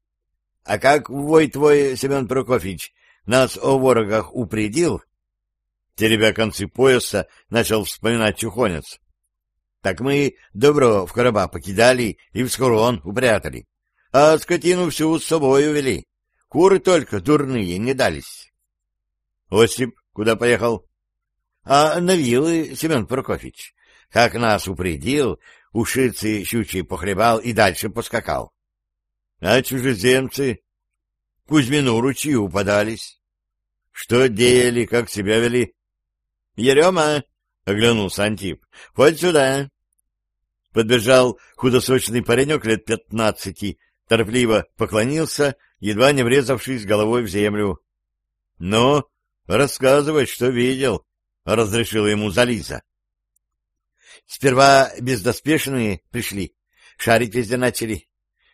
— А как вой твой, Семен Прокофьевич, нас о ворогах упредил? Теребя концы пояса, начал вспоминать чухонец. — Так мы добро в короба покидали и в схорон упрятали а скотину всю с собой увели. Куры только дурные не дались. Осип куда поехал? А на вилы, Семен Прокофьевич. Как нас упредил, ушицы щучьи похлебал и дальше поскакал. А чужеземцы Кузьмину ручью упадались. Что делали, как себя вели? — Ерема, — оглянулся Антип, — хоть сюда. Подбежал худосочный паренек лет пятнадцати, торопливо поклонился, едва не врезавшись головой в землю. — Ну, рассказывай, что видел, — разрешила ему Зализа. Сперва бездоспешные пришли, шарить везде начали.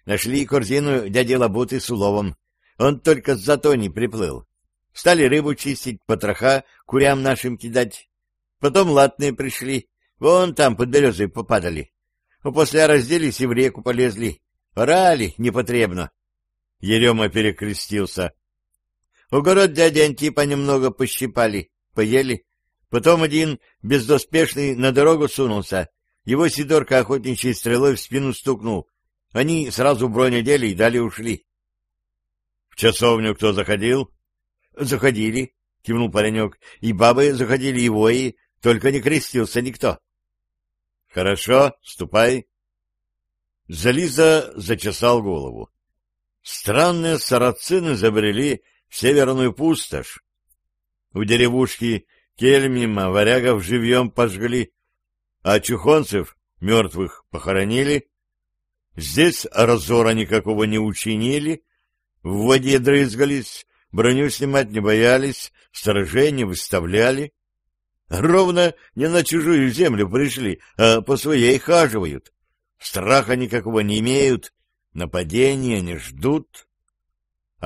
Нашли корзину дяди Лабуты с уловом. Он только за то не приплыл. Стали рыбу чистить, потроха курям нашим кидать. Потом латные пришли, вон там под березой попадали. А после разделись и в реку полезли. Орали непотребно. Ерема перекрестился. Огород дяди Антипа немного пощипали, поели. Потом один бездоспешный на дорогу сунулся. Его Сидорка охотничьей стрелой в спину стукнул. Они сразу броню дели и дали ушли. — В часовню кто заходил? — Заходили, — кивнул паренек. — И бабы заходили, и вои, только не крестился никто. — Хорошо, ступай. Зализа зачесал голову. Странные сарацины забрели северную пустошь. У деревушки Кельмима варягов живьем пожгли, а чухонцев мертвых похоронили. Здесь разора никакого не учинили, в воде дрызгались, броню снимать не боялись, сторожей не выставляли. Ровно не на чужую землю пришли, а по своей хаживают. Страха никакого не имеют, нападения не ждут.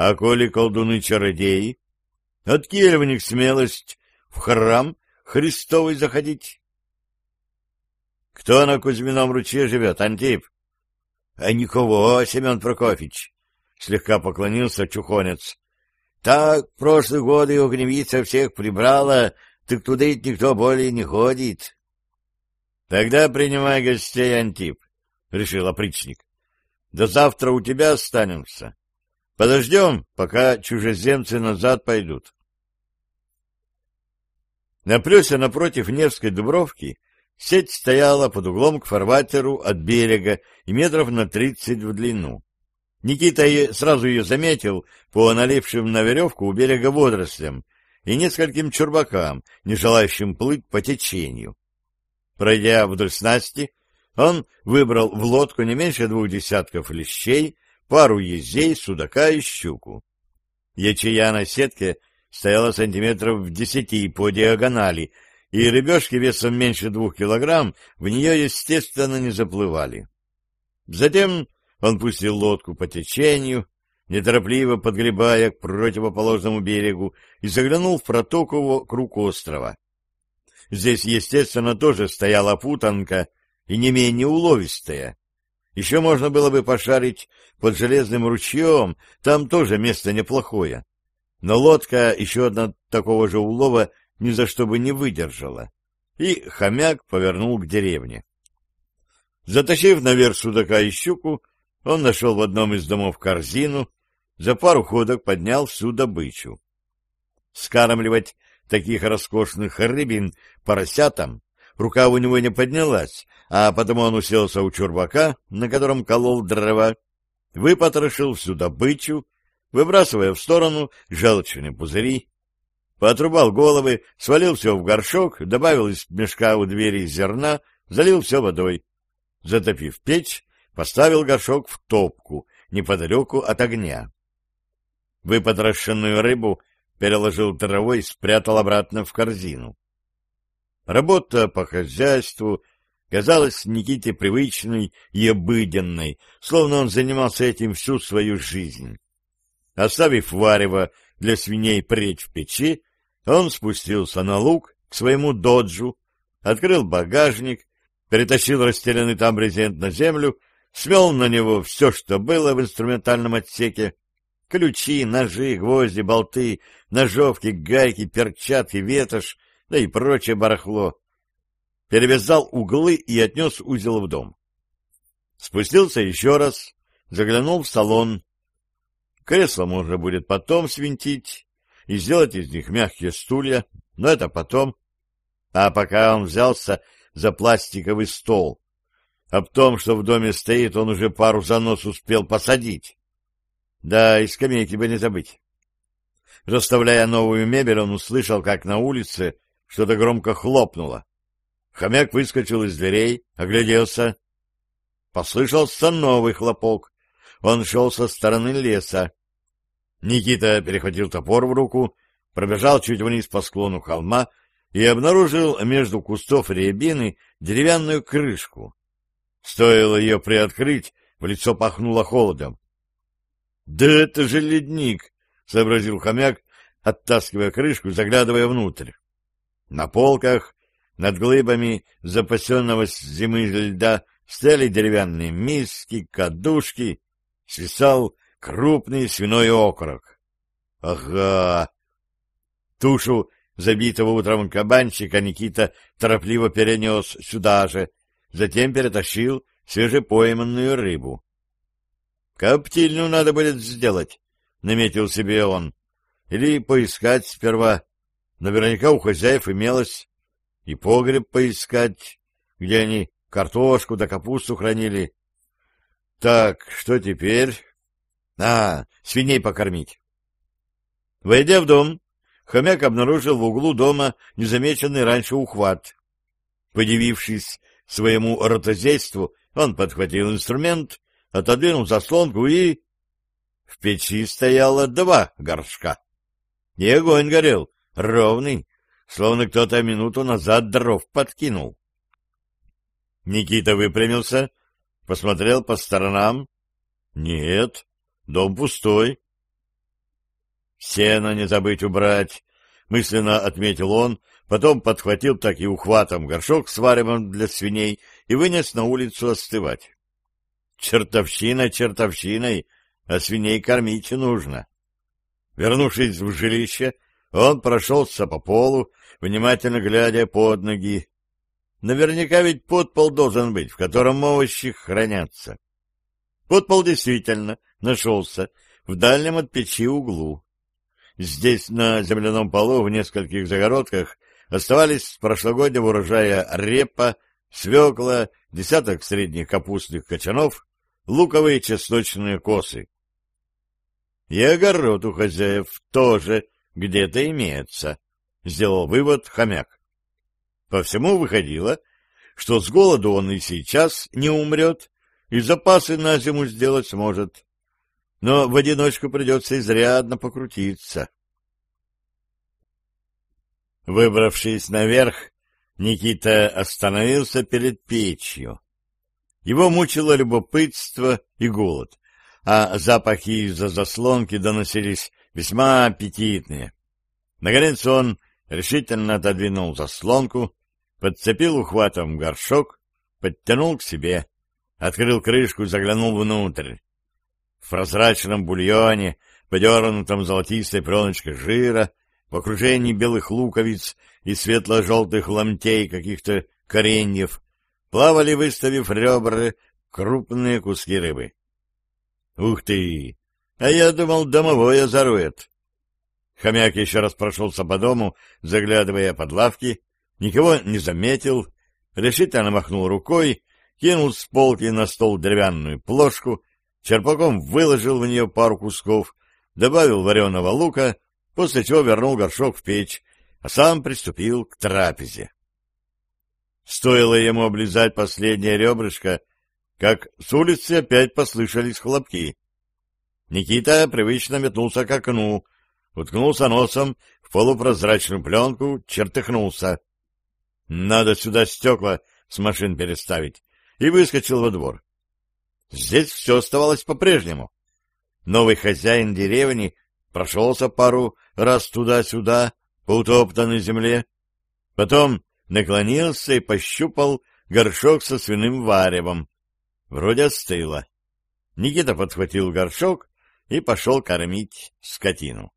А коли колдуны-чародеи, откель в них смелость в храм Христовый заходить? Кто на Кузьмином ручье живет, Антип? А никого, Семен Прокофьевич, — слегка поклонился чухонец. — Так прошлые годы огневица всех прибрала, так туда и никто более не ходит. — Тогда принимай гостей, Антип, — решил опричник. — До завтра у тебя останемся. Подождем, пока чужеземцы назад пойдут. На плесе напротив Невской Дубровки Сеть стояла под углом к фарватеру от берега и метров на тридцать в длину. Никита сразу ее заметил по налившим на веревку у берега водорослям и нескольким чурбакам, не желающим плыть по течению. Пройдя вдоль снасти, он выбрал в лодку не меньше двух десятков лещей, пару езей, судака и щуку. Ячея на сетке стояла сантиметров в десяти по диагонали, и рыбешки весом меньше двух килограмм в нее, естественно, не заплывали. Затем он пустил лодку по течению, неторопливо подгребая к противоположному берегу, и заглянул в протоку круг острова. Здесь, естественно, тоже стояла путанка, и не менее уловистая. Еще можно было бы пошарить под железным ручьем, там тоже место неплохое. Но лодка еще одна такого же улова ни за что бы не выдержала, и хомяк повернул к деревне. Затащив наверх судака и щуку, он нашел в одном из домов корзину, за пару ходок поднял всю добычу. Скармливать таких роскошных рыбин поросятам рука у него не поднялась, а потому он уселся у чурбака, на котором колол дрова, выпотрошил всю добычу, выбрасывая в сторону желчные пузыри, Поотрубал головы, свалил все в горшок, добавил из мешка у двери зерна, залил все водой. Затопив печь, поставил горшок в топку, неподалеку от огня. Выпотрошенную рыбу переложил травой и спрятал обратно в корзину. Работа по хозяйству казалась Никите привычной и обыденной, словно он занимался этим всю свою жизнь. Оставив варево для свиней преть в печи, он спустился на луг к своему доджу, открыл багажник, перетащил расстеленный там брезент на землю, смел на него все, что было в инструментальном отсеке, ключи, ножи, гвозди, болты, ножовки, гайки, перчатки, ветошь, да и прочее барахло. Перевязал углы и отнес узел в дом. Спустился еще раз, заглянул в салон. Кресла можно будет потом свинтить и сделать из них мягкие стулья, но это потом. А пока он взялся за пластиковый стол. Об том, что в доме стоит, он уже пару занос успел посадить. Да, и скамейки бы не забыть. Расставляя новую мебель, он услышал, как на улице что-то громко хлопнуло. Хомяк выскочил из дверей, огляделся. Послышался новый хлопок. Он шел со стороны леса. Никита перехватил топор в руку, пробежал чуть вниз по склону холма и обнаружил между кустов рябины деревянную крышку. Стоило ее приоткрыть, в лицо пахнуло холодом. — Да это же ледник! — сообразил хомяк, оттаскивая крышку, заглядывая внутрь. На полках, над глыбами запасенного с зимы льда, стояли деревянные миски, кадушки, свисал крупный свиной окорок. Ага! Тушу забитого утром кабанчика Никита торопливо перенес сюда же, затем перетащил свежепойманную рыбу. «Коптильню надо будет сделать», — наметил себе он. «Или поискать сперва. Наверняка у хозяев имелось. И погреб поискать, где они картошку да капусту хранили. Так, что теперь? А, свиней покормить. Войдя в дом, хомяк обнаружил в углу дома незамеченный раньше ухват. Подивившись своему ротозейству, он подхватил инструмент, отодвинул заслонку и... В печи стояло два горшка. И огонь горел, ровный, словно кто-то минуту назад дров подкинул. Никита выпрямился, посмотрел по сторонам. Нет, дом пустой. Сено не забыть убрать, мысленно отметил он, потом подхватил так и ухватом горшок с варевом для свиней и вынес на улицу остывать. Чертовщина чертовщиной, а свиней кормить нужно. Вернувшись в жилище, он прошелся по полу, внимательно глядя под ноги. Наверняка ведь подпол должен быть, в котором овощи хранятся. Подпол действительно нашелся в дальнем от печи углу. Здесь, на земляном полу, в нескольких загородках, оставались с прошлогоднего урожая репа, свекла, десяток средних капустных кочанов, луковые чесночные косы. И огород у хозяев тоже где-то имеется, — сделал вывод хомяк. По всему выходило, что с голоду он и сейчас не умрет, и запасы на зиму сделать сможет. Но в одиночку придется изрядно покрутиться. Выбравшись наверх, Никита остановился перед печью. Его мучило любопытство и голод, а запахи из-за заслонки доносились весьма аппетитные. Наконец он решительно отодвинул заслонку, подцепил ухватом горшок, подтянул к себе, открыл крышку и заглянул внутрь. В прозрачном бульоне, подернутом золотистой пленочкой жира, в окружении белых луковиц и светло-желтых ломтей каких-то кореньев, плавали, выставив ребра, крупные куски рыбы. Ух ты! А я думал, домовой озорует. Хомяк еще раз прошелся по дому, заглядывая под лавки, никого не заметил, решительно махнул рукой, кинул с полки на стол деревянную плошку, черпаком выложил в нее пару кусков, добавил вареного лука, после чего вернул горшок в печь, а сам приступил к трапезе. Стоило ему облизать последнее ребрышко, как с улицы опять послышались хлопки. Никита привычно метнулся к окну, уткнулся носом в полупрозрачную пленку, чертыхнулся. Надо сюда стекла с машин переставить, и выскочил во двор. Здесь все оставалось по-прежнему. Новый хозяин деревни прошелся пару раз туда-сюда по утоптанной земле, потом наклонился и пощупал горшок со свиным варевом. Вроде остыло. Никита подхватил горшок и пошел кормить скотину.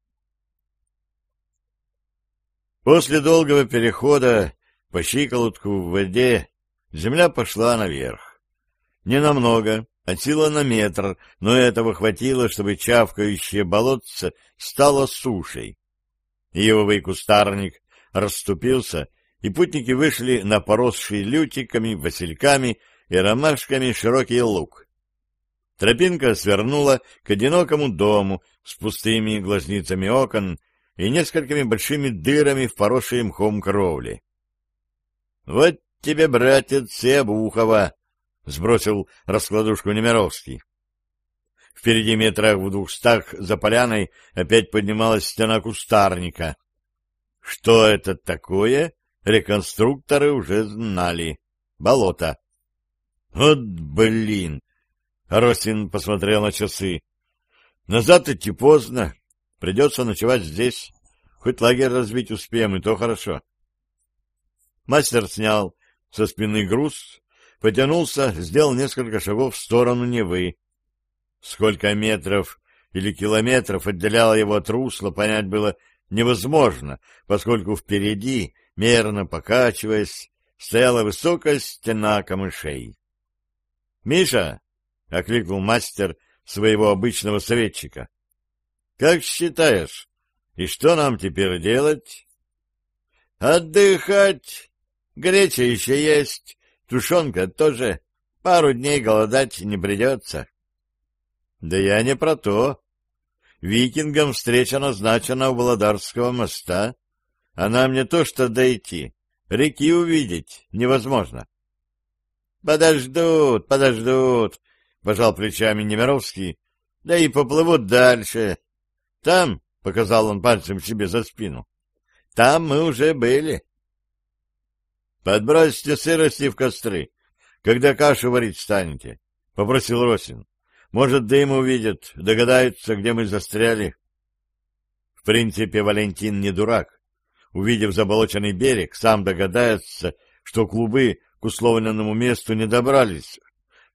После долгого перехода по щиколотку в воде земля пошла наверх. Ненамного, от силы на метр, но этого хватило, чтобы чавкающее болотце стало сушей. Ивовый кустарник расступился, и путники вышли на поросший лютиками, васильками и ромашками широкий луг. Тропинка свернула к одинокому дому с пустыми глазницами окон и несколькими большими дырами в поросшей мхом кровли. — Вот тебе, братец, и Обухова! — сбросил раскладушку Немировский. Впереди метрах в двухстах за поляной опять поднималась стена кустарника. Что это такое, реконструкторы уже знали. Болото. Вот блин! Росин посмотрел на часы. Назад идти поздно. Придется ночевать здесь. Хоть лагерь развить успеем, и то хорошо. Мастер снял со спины груз, потянулся, сделал несколько шагов в сторону Невы. Сколько метров или километров отделяло его от русла, понять было невозможно, поскольку впереди, мерно покачиваясь, стояла высокая стена камышей. «Миша!» — окликнул мастер своего обычного советчика. «Как считаешь, и что нам теперь делать?» «Отдыхать! Греча еще есть, тушенка тоже. Пару дней голодать не придется». «Да я не про то. Викингам встреча назначена у Володарского моста, а нам не то что дойти, реки увидеть невозможно. — Подождут, подождут, — пожал плечами Немировский, — да и поплывут дальше. Там, — показал он пальцем себе за спину, — там мы уже были. — Подбросьте сырости в костры, когда кашу варить станете, — попросил Росин. Может, дым увидят, догадаются, где мы застряли. В принципе, Валентин не дурак. Увидев заболоченный берег, сам догадается, что клубы к условленному месту не добрались,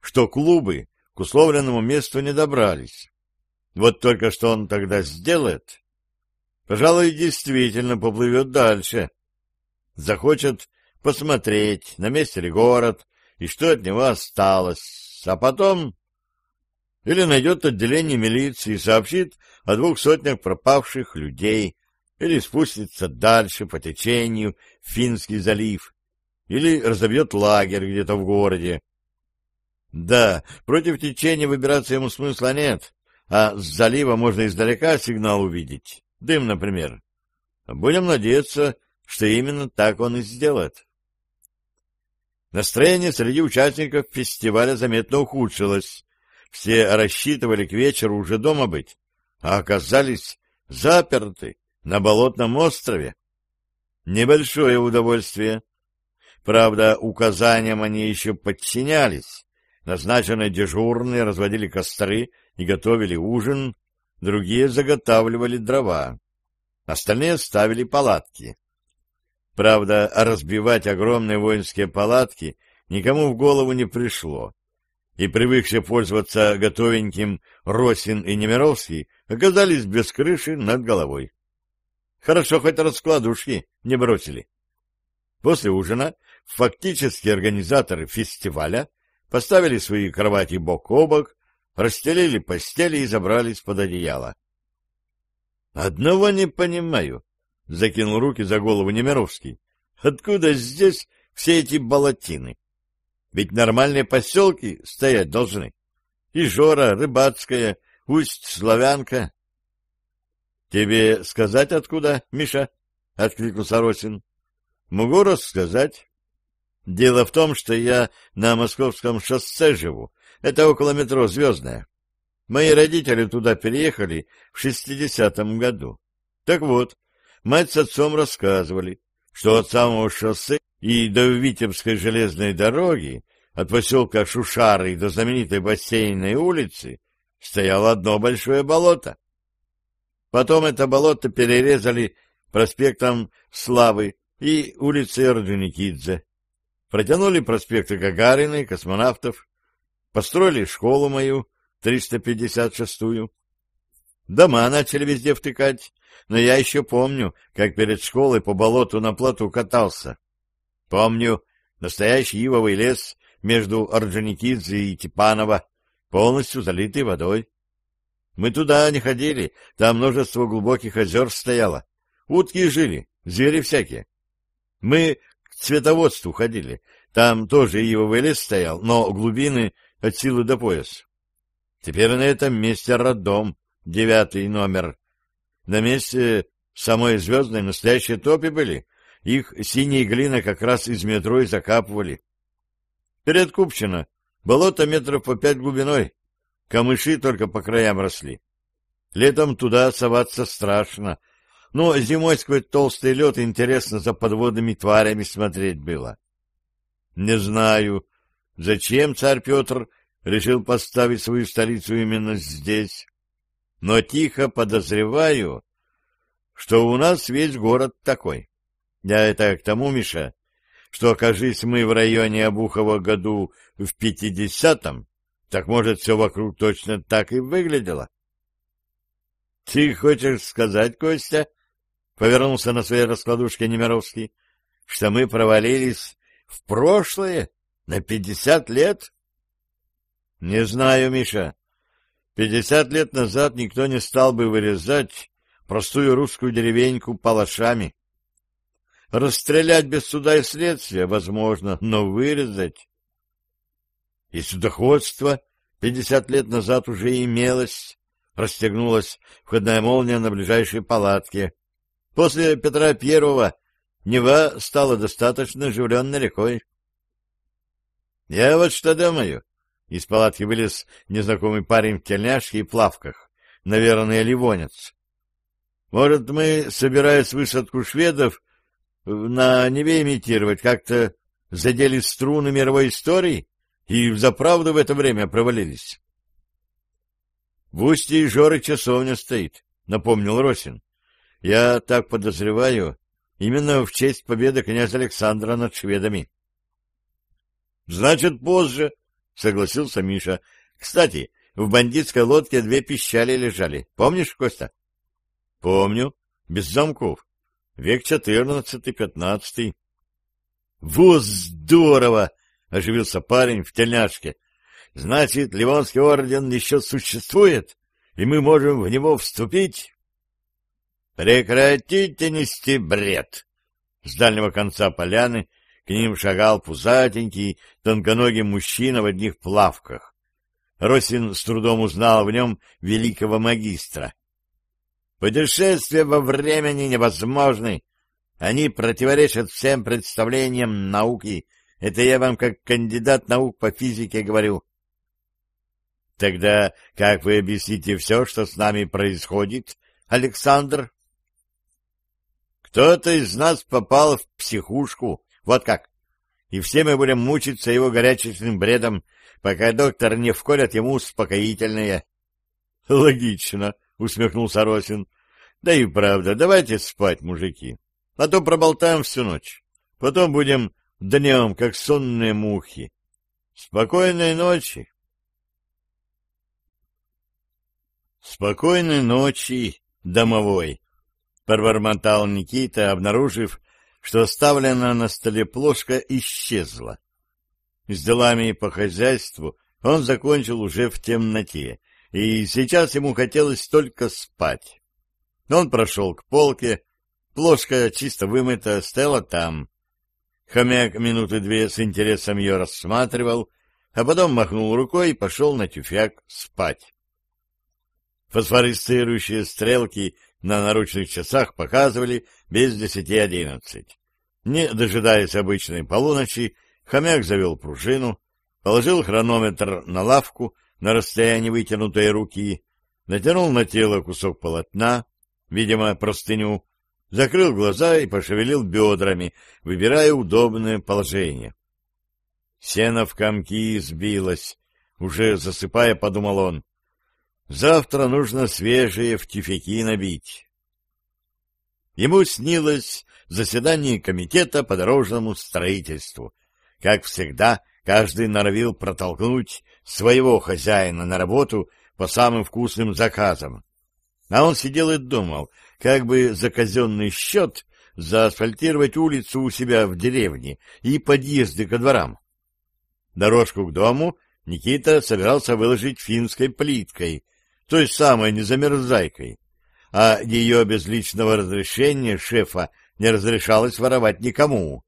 что клубы к условленному месту не добрались. Вот только что он тогда сделает? Пожалуй, действительно поплывет дальше. Захочет посмотреть, на месте ли город, и что от него осталось, а потом или найдет отделение милиции и сообщит о двух сотнях пропавших людей, или спустится дальше по течению в Финский залив, или разобьет лагерь где-то в городе. Да, против течения выбираться ему смысла нет, а с залива можно издалека сигнал увидеть, дым, например. Будем надеяться, что именно так он и сделает. Настроение среди участников фестиваля заметно ухудшилось. Все рассчитывали к вечеру уже дома быть, а оказались заперты на болотном острове. Небольшое удовольствие. Правда, указаниям они еще подчинялись. Назначенные дежурные разводили костры и готовили ужин, другие заготавливали дрова. Остальные ставили палатки. Правда, разбивать огромные воинские палатки никому в голову не пришло и привыкшие пользоваться готовеньким Росин и Немировский оказались без крыши над головой. Хорошо, хоть раскладушки не бросили. После ужина фактически организаторы фестиваля поставили свои кровати бок о бок, расстелили постели и забрались под одеяло. — Одного не понимаю, — закинул руки за голову Немировский. — Откуда здесь все эти болотины? Ведь нормальные поселки стоять должны. Ижора, Рыбацкая, Усть-Славянка. — Тебе сказать откуда, Миша? — откликнулся Росин. — Могу рассказать. Дело в том, что я на Московском шоссе живу. Это около метро «Звездное». Мои родители туда переехали в шестидесятом году. Так вот, мать с отцом рассказывали, что от самого шоссе и до Витебской железной дороги, от поселка Шушары до знаменитой бассейной улицы, стояло одно большое болото. Потом это болото перерезали проспектом Славы и улицей Орджоникидзе. Протянули проспекты Гагарина и космонавтов, построили школу мою, 356-ю. Дома начали везде втыкать, но я еще помню, как перед школой по болоту на плоту катался. Помню настоящий ивовый лес между Орджоникидзе и Типанова, полностью залитый водой. Мы туда не ходили, там множество глубоких озер стояло. Утки жили, звери всякие. Мы цветоводству ходили, там тоже ивовый лес стоял, но глубины от силы до пояса. Теперь на этом месте роддом, девятый номер. На месте самой звездной настоящие топи были. Их синие глина как раз из метро и закапывали. Перед Купчино болото метров по пять глубиной. Камыши только по краям росли. Летом туда соваться страшно. Но зимой сквозь толстый лед интересно за подводными тварями смотреть было. Не знаю, зачем царь Петр решил поставить свою столицу именно здесь, но тихо подозреваю, что у нас весь город такой. Я это к тому, Миша, что, окажись мы в районе Обухова году в пятидесятом, так, может, все вокруг точно так и выглядело. — Ты хочешь сказать, Костя, — повернулся на своей раскладушке Немировский, — что мы провалились в прошлое на пятьдесят лет? — Не знаю, Миша. Пятьдесят лет назад никто не стал бы вырезать простую русскую деревеньку палашами. Расстрелять без суда и следствия возможно, но вырезать... И судоходство пятьдесят лет назад уже имелось, расстегнулась входная молния на ближайшей палатке. После Петра Первого Нева стала достаточно оживленной рекой. Я вот что думаю. Из палатки вылез незнакомый парень в тельняшке и плавках. Наверное, ливонец. Может, мы, собираясь высадку шведов, на Неве имитировать, как-то задели струны мировой истории и взаправду в это время провалились? В устье Жоры часовня стоит, — напомнил Росин. Я так подозреваю, именно в честь победы князя Александра над шведами. — Значит, позже, — согласился Миша. — Кстати, в бандитской лодке две пищали лежали. Помнишь, Костя? — Помню. Без замков. Век четырнадцатый-пятнадцатый. — Вот здорово! — оживился парень в тельняшке. — Значит, Ливонский орден еще существует, и мы можем в него вступить? — Прекратите нести бред! С дальнего конца поляны к ним шагал пузатенький, тонконогий мужчина в одних плавках. Росин с трудом узнал в нем великого магистра. Путешествия во времени невозможны. Они противоречат всем представлениям науки. Это я вам как кандидат наук по физике говорю. Тогда как вы объясните все, что с нами происходит, Александр? Кто-то из нас попал в психушку, вот как. И все мы будем мучиться его горячечным бредом, пока доктор не вколет ему успокоительное. — Логично, — усмехнулся Росин. — Да и правда, давайте спать, мужики, а то проболтаем всю ночь. Потом будем днем, как сонные мухи. Спокойной ночи. Спокойной ночи, домовой, — пробормотал Никита, обнаружив, что оставленная на столе плошка исчезла. С делами по хозяйству он закончил уже в темноте, и сейчас ему хотелось только спать. Он прошел к полке, плошка чисто вымыта, стояла там. Хомяк минуты две с интересом ее рассматривал, а потом махнул рукой и пошел на тюфяк спать. Фосфорисцирующие стрелки на наручных часах показывали без десяти одиннадцать. Не дожидаясь обычной полуночи, хомяк завел пружину, положил хронометр на лавку на расстоянии вытянутой руки, натянул на тело кусок полотна, видимо, простыню, закрыл глаза и пошевелил бедрами, выбирая удобное положение. Сено в комки сбилось, уже засыпая, подумал он. Завтра нужно свежие в тюфяки набить. Ему снилось заседание комитета по дорожному строительству. Как всегда, каждый норовил протолкнуть своего хозяина на работу по самым вкусным заказам. А он сидел и думал, как бы за казенный счет заасфальтировать улицу у себя в деревне и подъезды ко дворам. Дорожку к дому Никита собирался выложить финской плиткой, той самой незамерзайкой, а ее без личного разрешения шефа не разрешалось воровать никому.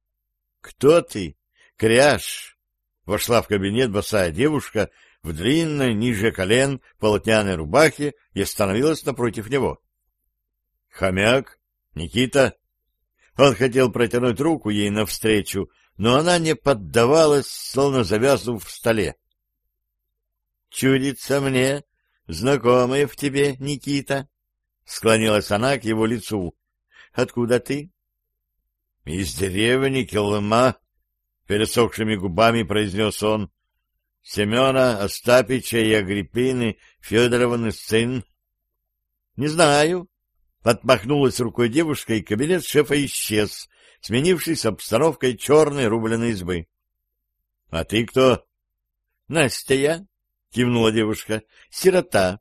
— Кто ты? Кряж? Вошла в кабинет босая девушка в длинной, ниже колен, полотняной рубахе и остановилась напротив него. — Хомяк? Никита? Он хотел протянуть руку ей навстречу, но она не поддавалась, словно завязнув в столе. — Чудится мне, знакомая в тебе, Никита, — склонилась она к его лицу. — Откуда ты? — Из деревни Келыма, — пересохшими губами произнес он. — Семена Остапича и Агриппины Федоровны сын. — Не знаю. Отмахнулась рукой девушка, и кабинет шефа исчез, сменившись обстановкой черной рубленой избы. — А ты кто? — Настя я, — кивнула девушка, — сирота.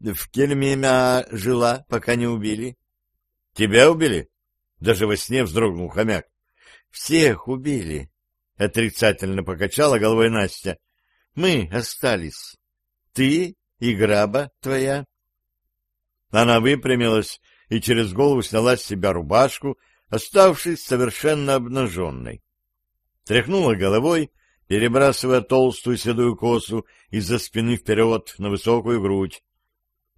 В Кельмемя жила, пока не убили. — Тебя убили? Даже во сне вздрогнул хомяк. — Всех убили, — отрицательно покачала головой Настя. — Мы остались. Ты и граба твоя. Она выпрямилась и через голову сняла с себя рубашку, оставшись совершенно обнаженной. Тряхнула головой, перебрасывая толстую седую косу из-за спины вперед на высокую грудь.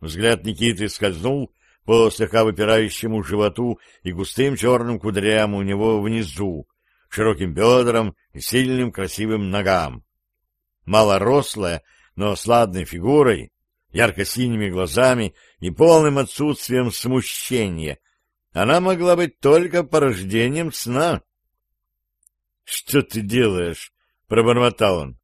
Взгляд Никиты скользнул по слегка выпирающему животу и густым черным кудрям у него внизу, широким бедрам и сильным красивым ногам. Малорослая, но сладной фигурой, ярко-синими глазами и полным отсутствием смущения — она могла быть только порождением сна. — Что ты делаешь? — пробормотал он. —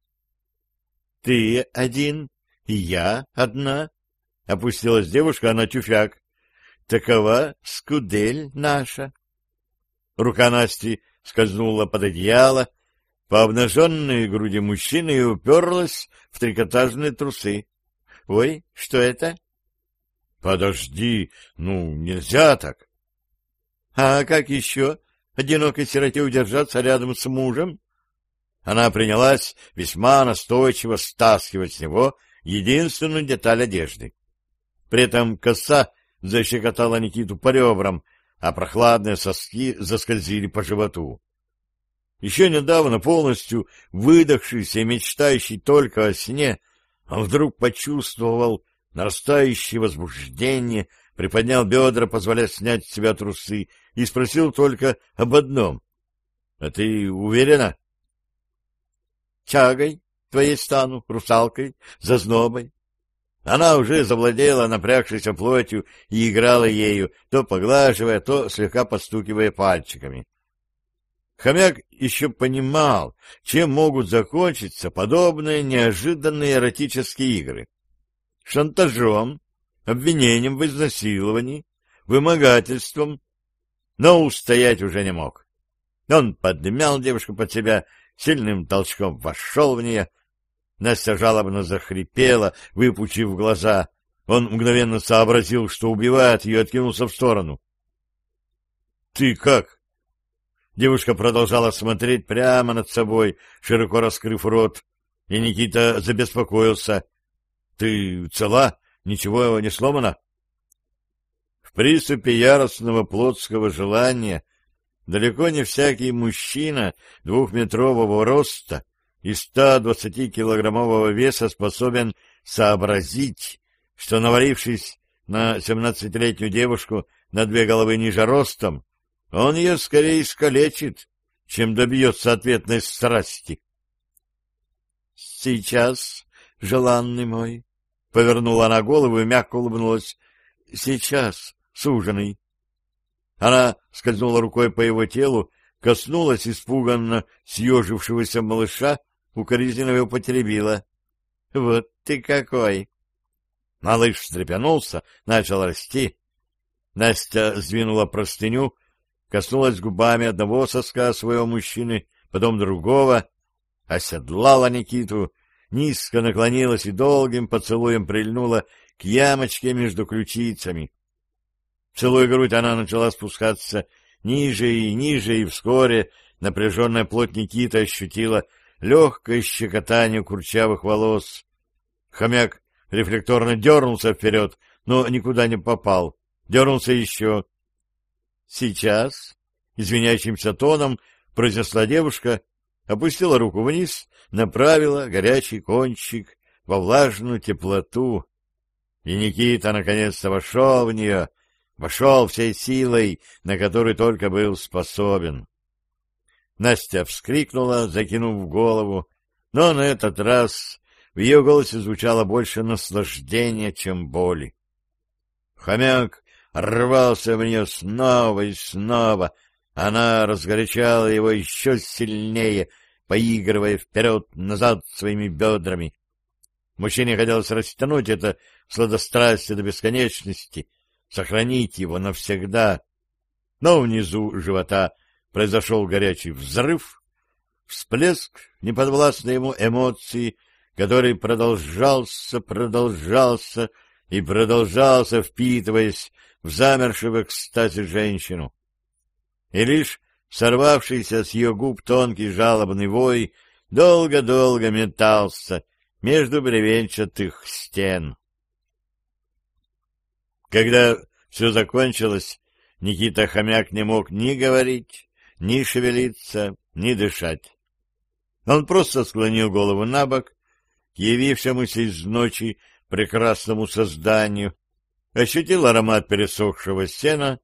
Ты один, и я одна, — опустилась девушка на тюфяк. — Такова скудель наша. Рука Насти скользнула под одеяло, по обнаженной груди мужчины и уперлась в трикотажные трусы. — Ой, что это? — Подожди, ну, нельзя так. А как еще одинокой сироте удержаться рядом с мужем? Она принялась весьма настойчиво стаскивать с него единственную деталь одежды. При этом коса защекотала Никиту по ребрам, а прохладные соски заскользили по животу. Еще недавно полностью выдохшийся и мечтающий только о сне, он вдруг почувствовал нарастающее возбуждение, приподнял бедра, позволяя снять с себя трусы, и спросил только об одном. — А ты уверена? — Чагой твоей стану, русалкой, зазнобой. Она уже завладела напрягшейся плотью и играла ею, то поглаживая, то слегка подстукивая пальчиками. Хомяк еще понимал, чем могут закончиться подобные неожиданные эротические игры. Шантажом, обвинением в изнасиловании, вымогательством но устоять уже не мог. Он подмял девушку под себя, сильным толчком вошел в нее. Настя жалобно захрипела, выпучив глаза. Он мгновенно сообразил, что убивает ее, откинулся в сторону. — Ты как? Девушка продолжала смотреть прямо над собой, широко раскрыв рот, и Никита забеспокоился. — Ты цела? Ничего не сломано? — в приступе яростного плотского желания далеко не всякий мужчина двухметрового роста и 120-килограммового веса способен сообразить, что, наварившись на семнадцатилетнюю девушку на две головы ниже ростом, он ее скорее искалечит, чем добьется ответной страсти. — Сейчас, желанный мой, — повернула она голову и мягко улыбнулась, — сейчас, суженый. Она скользнула рукой по его телу, коснулась испуганно съежившегося малыша, укоризненно его потеребила. — Вот ты какой! Малыш встрепенулся, начал расти. Настя сдвинула простыню, коснулась губами одного соска своего мужчины, потом другого, оседлала Никиту, низко наклонилась и долгим поцелуем прильнула к ямочке между ключицами. Целуя грудь, она начала спускаться ниже и ниже, и вскоре напряженная плоть Никита ощутила легкое щекотание курчавых волос. Хомяк рефлекторно дернулся вперед, но никуда не попал. Дернулся еще. «Сейчас», — извиняющимся тоном, произнесла девушка, опустила руку вниз, направила горячий кончик во влажную теплоту. И Никита наконец-то вошел в нее, вошел всей силой, на которую только был способен. Настя вскрикнула, закинув голову, но на этот раз в ее голосе звучало больше наслаждения, чем боли. Хомяк рвался в нее снова и снова. Она разгорячала его еще сильнее, поигрывая вперед-назад своими бедрами. Мужчине хотелось растянуть это сладострастие до бесконечности, сохранить его навсегда. Но внизу живота произошел горячий взрыв, всплеск неподвластной ему эмоции, который продолжался, продолжался и продолжался, впитываясь в замершую в экстазе женщину. И лишь сорвавшийся с ее губ тонкий жалобный вой долго-долго метался между бревенчатых стен. Когда все закончилось, Никита Хомяк не мог ни говорить, ни шевелиться, ни дышать. Он просто склонил голову на бок явившемуся из ночи прекрасному созданию, ощутил аромат пересохшего сена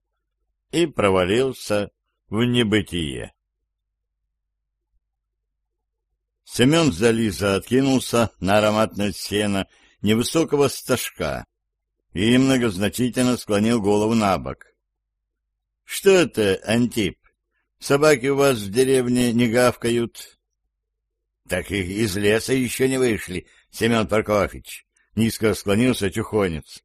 и провалился в небытие. Семен Зализа откинулся на ароматное сено невысокого стажка и многозначительно склонил голову на бок. — Что это, Антип? Собаки у вас в деревне не гавкают? — Так их из леса еще не вышли, Семен Прокофьевич. Низко склонился чухонец.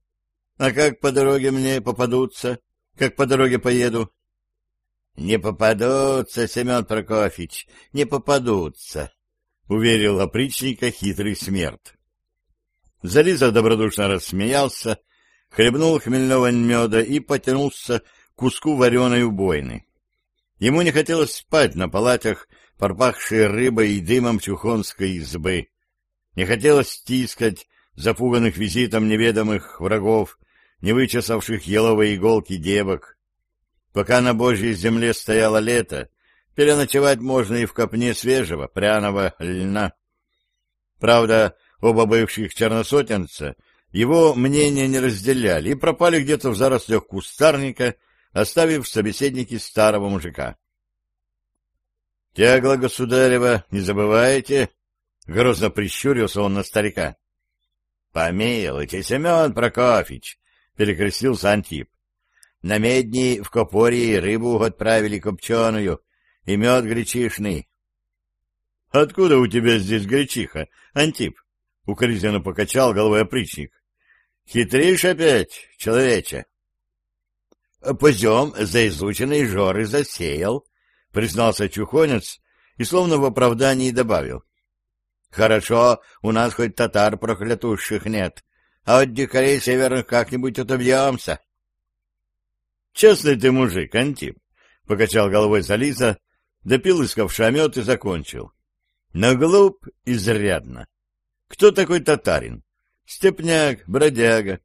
— А как по дороге мне попадутся? Как по дороге поеду? — Не попадутся, Семен Прокофьевич, не попадутся, — уверил опричника хитрый смерть. Зализа добродушно рассмеялся, хлебнул хмельного меда и потянулся к куску вареной убойны. Ему не хотелось спать на палатях, пропахшей рыбой и дымом чухонской избы. Не хотелось стискать запуганных визитом неведомых врагов, не вычесавших еловые иголки девок. Пока на Божьей земле стояло лето, переночевать можно и в копне свежего, пряного льна. Правда, оба бывших черносотенца его мнение не разделяли и пропали где-то в зарослях кустарника, оставив собеседники старого мужика. — Тягла государева, не забывайте? — грозно прищурился он на старика. — Помилуйте, Семен Прокофьевич! — перекрестился Антип. — На медни в Копорье рыбу отправили копченую и мед гречишный. — Откуда у тебя здесь гречиха, Антип? — укоризненно покачал головой опричник. — Хитришь опять, человече? Позем за изученные жоры засеял, — признался чухонец и словно в оправдании добавил. — Хорошо, у нас хоть татар проклятущих нет, а от дикарей северных как-нибудь отобьемся. — Честный ты мужик, Антип, — покачал головой Зализа, допил из ковша мед и закончил. — Но глуп изрядно. Кто такой татарин? Степняк, бродяга,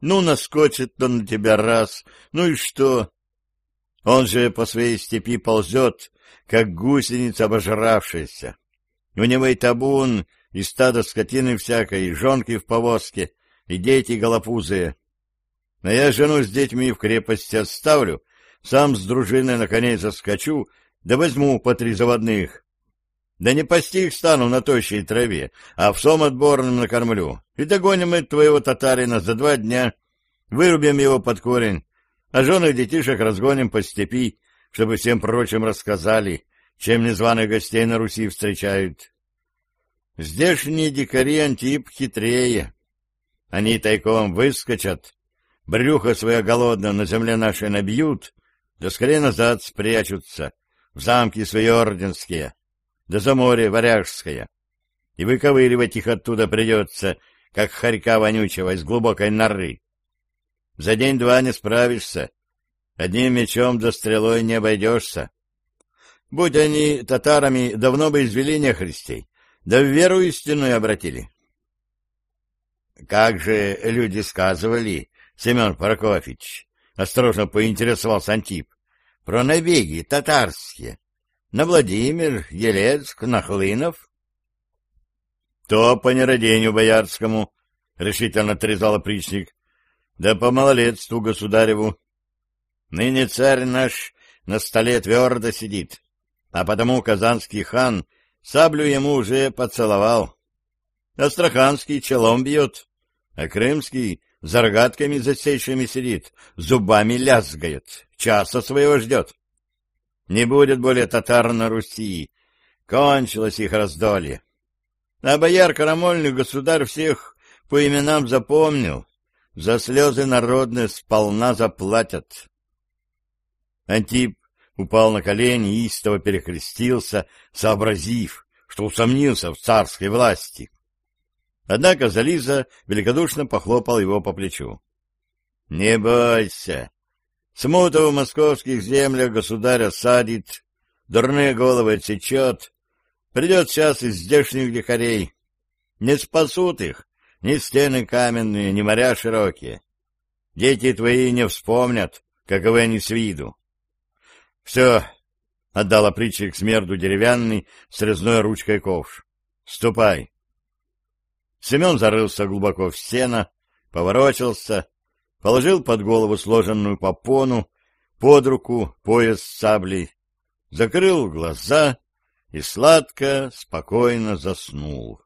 ну, наскочит он на тебя раз, ну и что? Он же по своей степи ползет, как гусеница обожравшаяся. У него и табун, и стадо скотины всякой, и жонки в повозке, и дети голопузые. Но я жену с детьми в крепости оставлю, сам с дружиной на коней заскочу, да возьму по три заводных. Да не пасти их стану на тощей траве, а в сом отборном накормлю. И догоним мы твоего татарина за два дня, вырубим его под корень, а жены детишек разгоним по степи, чтобы всем прочим рассказали, чем незваных гостей на Руси встречают. Здешние дикари Антип хитрее. Они тайком выскочат, брюхо свое голодное на земле нашей набьют, да скорее назад спрячутся, в замки свои орденские, да за море Варяжское. И выковыривать их оттуда придется, как хорька вонючего из глубокой норы. За день-два не справишься. Одним мечом да стрелой не обойдешься. Будь они татарами, давно бы извели нехристей, да в веру истинную обратили. Как же люди сказывали, Семен Прокофьевич, осторожно поинтересовался Антип, про набеги татарские, на Владимир, Елецк, на Хлынов? То по нерадению боярскому, — решительно отрезал опричник, — да по малолетству государеву. Ныне царь наш на столе твердо сидит, а потому казанский хан саблю ему уже поцеловал. Астраханский челом бьет, а крымский за рогатками засейшими сидит, зубами лязгает, часа своего ждет. Не будет более татар на Руси, кончилось их раздолье. А бояр Карамольный государь всех по именам запомнил, за слезы народные сполна заплатят. Антип упал на колени и истово перекрестился, сообразив, что усомнился в царской власти. Однако Зализа великодушно похлопал его по плечу. — Не бойся. Смута в московских землях государя садит, дурные головы отсечет. Придет сейчас из здешних дикарей. Не спасут их ни стены каменные, ни моря широкие. Дети твои не вспомнят, каковы они с виду. — Все, — отдал опричник смерду деревянный с резной ручкой ковш. — Ступай. Семен зарылся глубоко в сено, поворочился, положил под голову сложенную попону, под руку пояс саблей, закрыл глаза и сладко, спокойно заснул.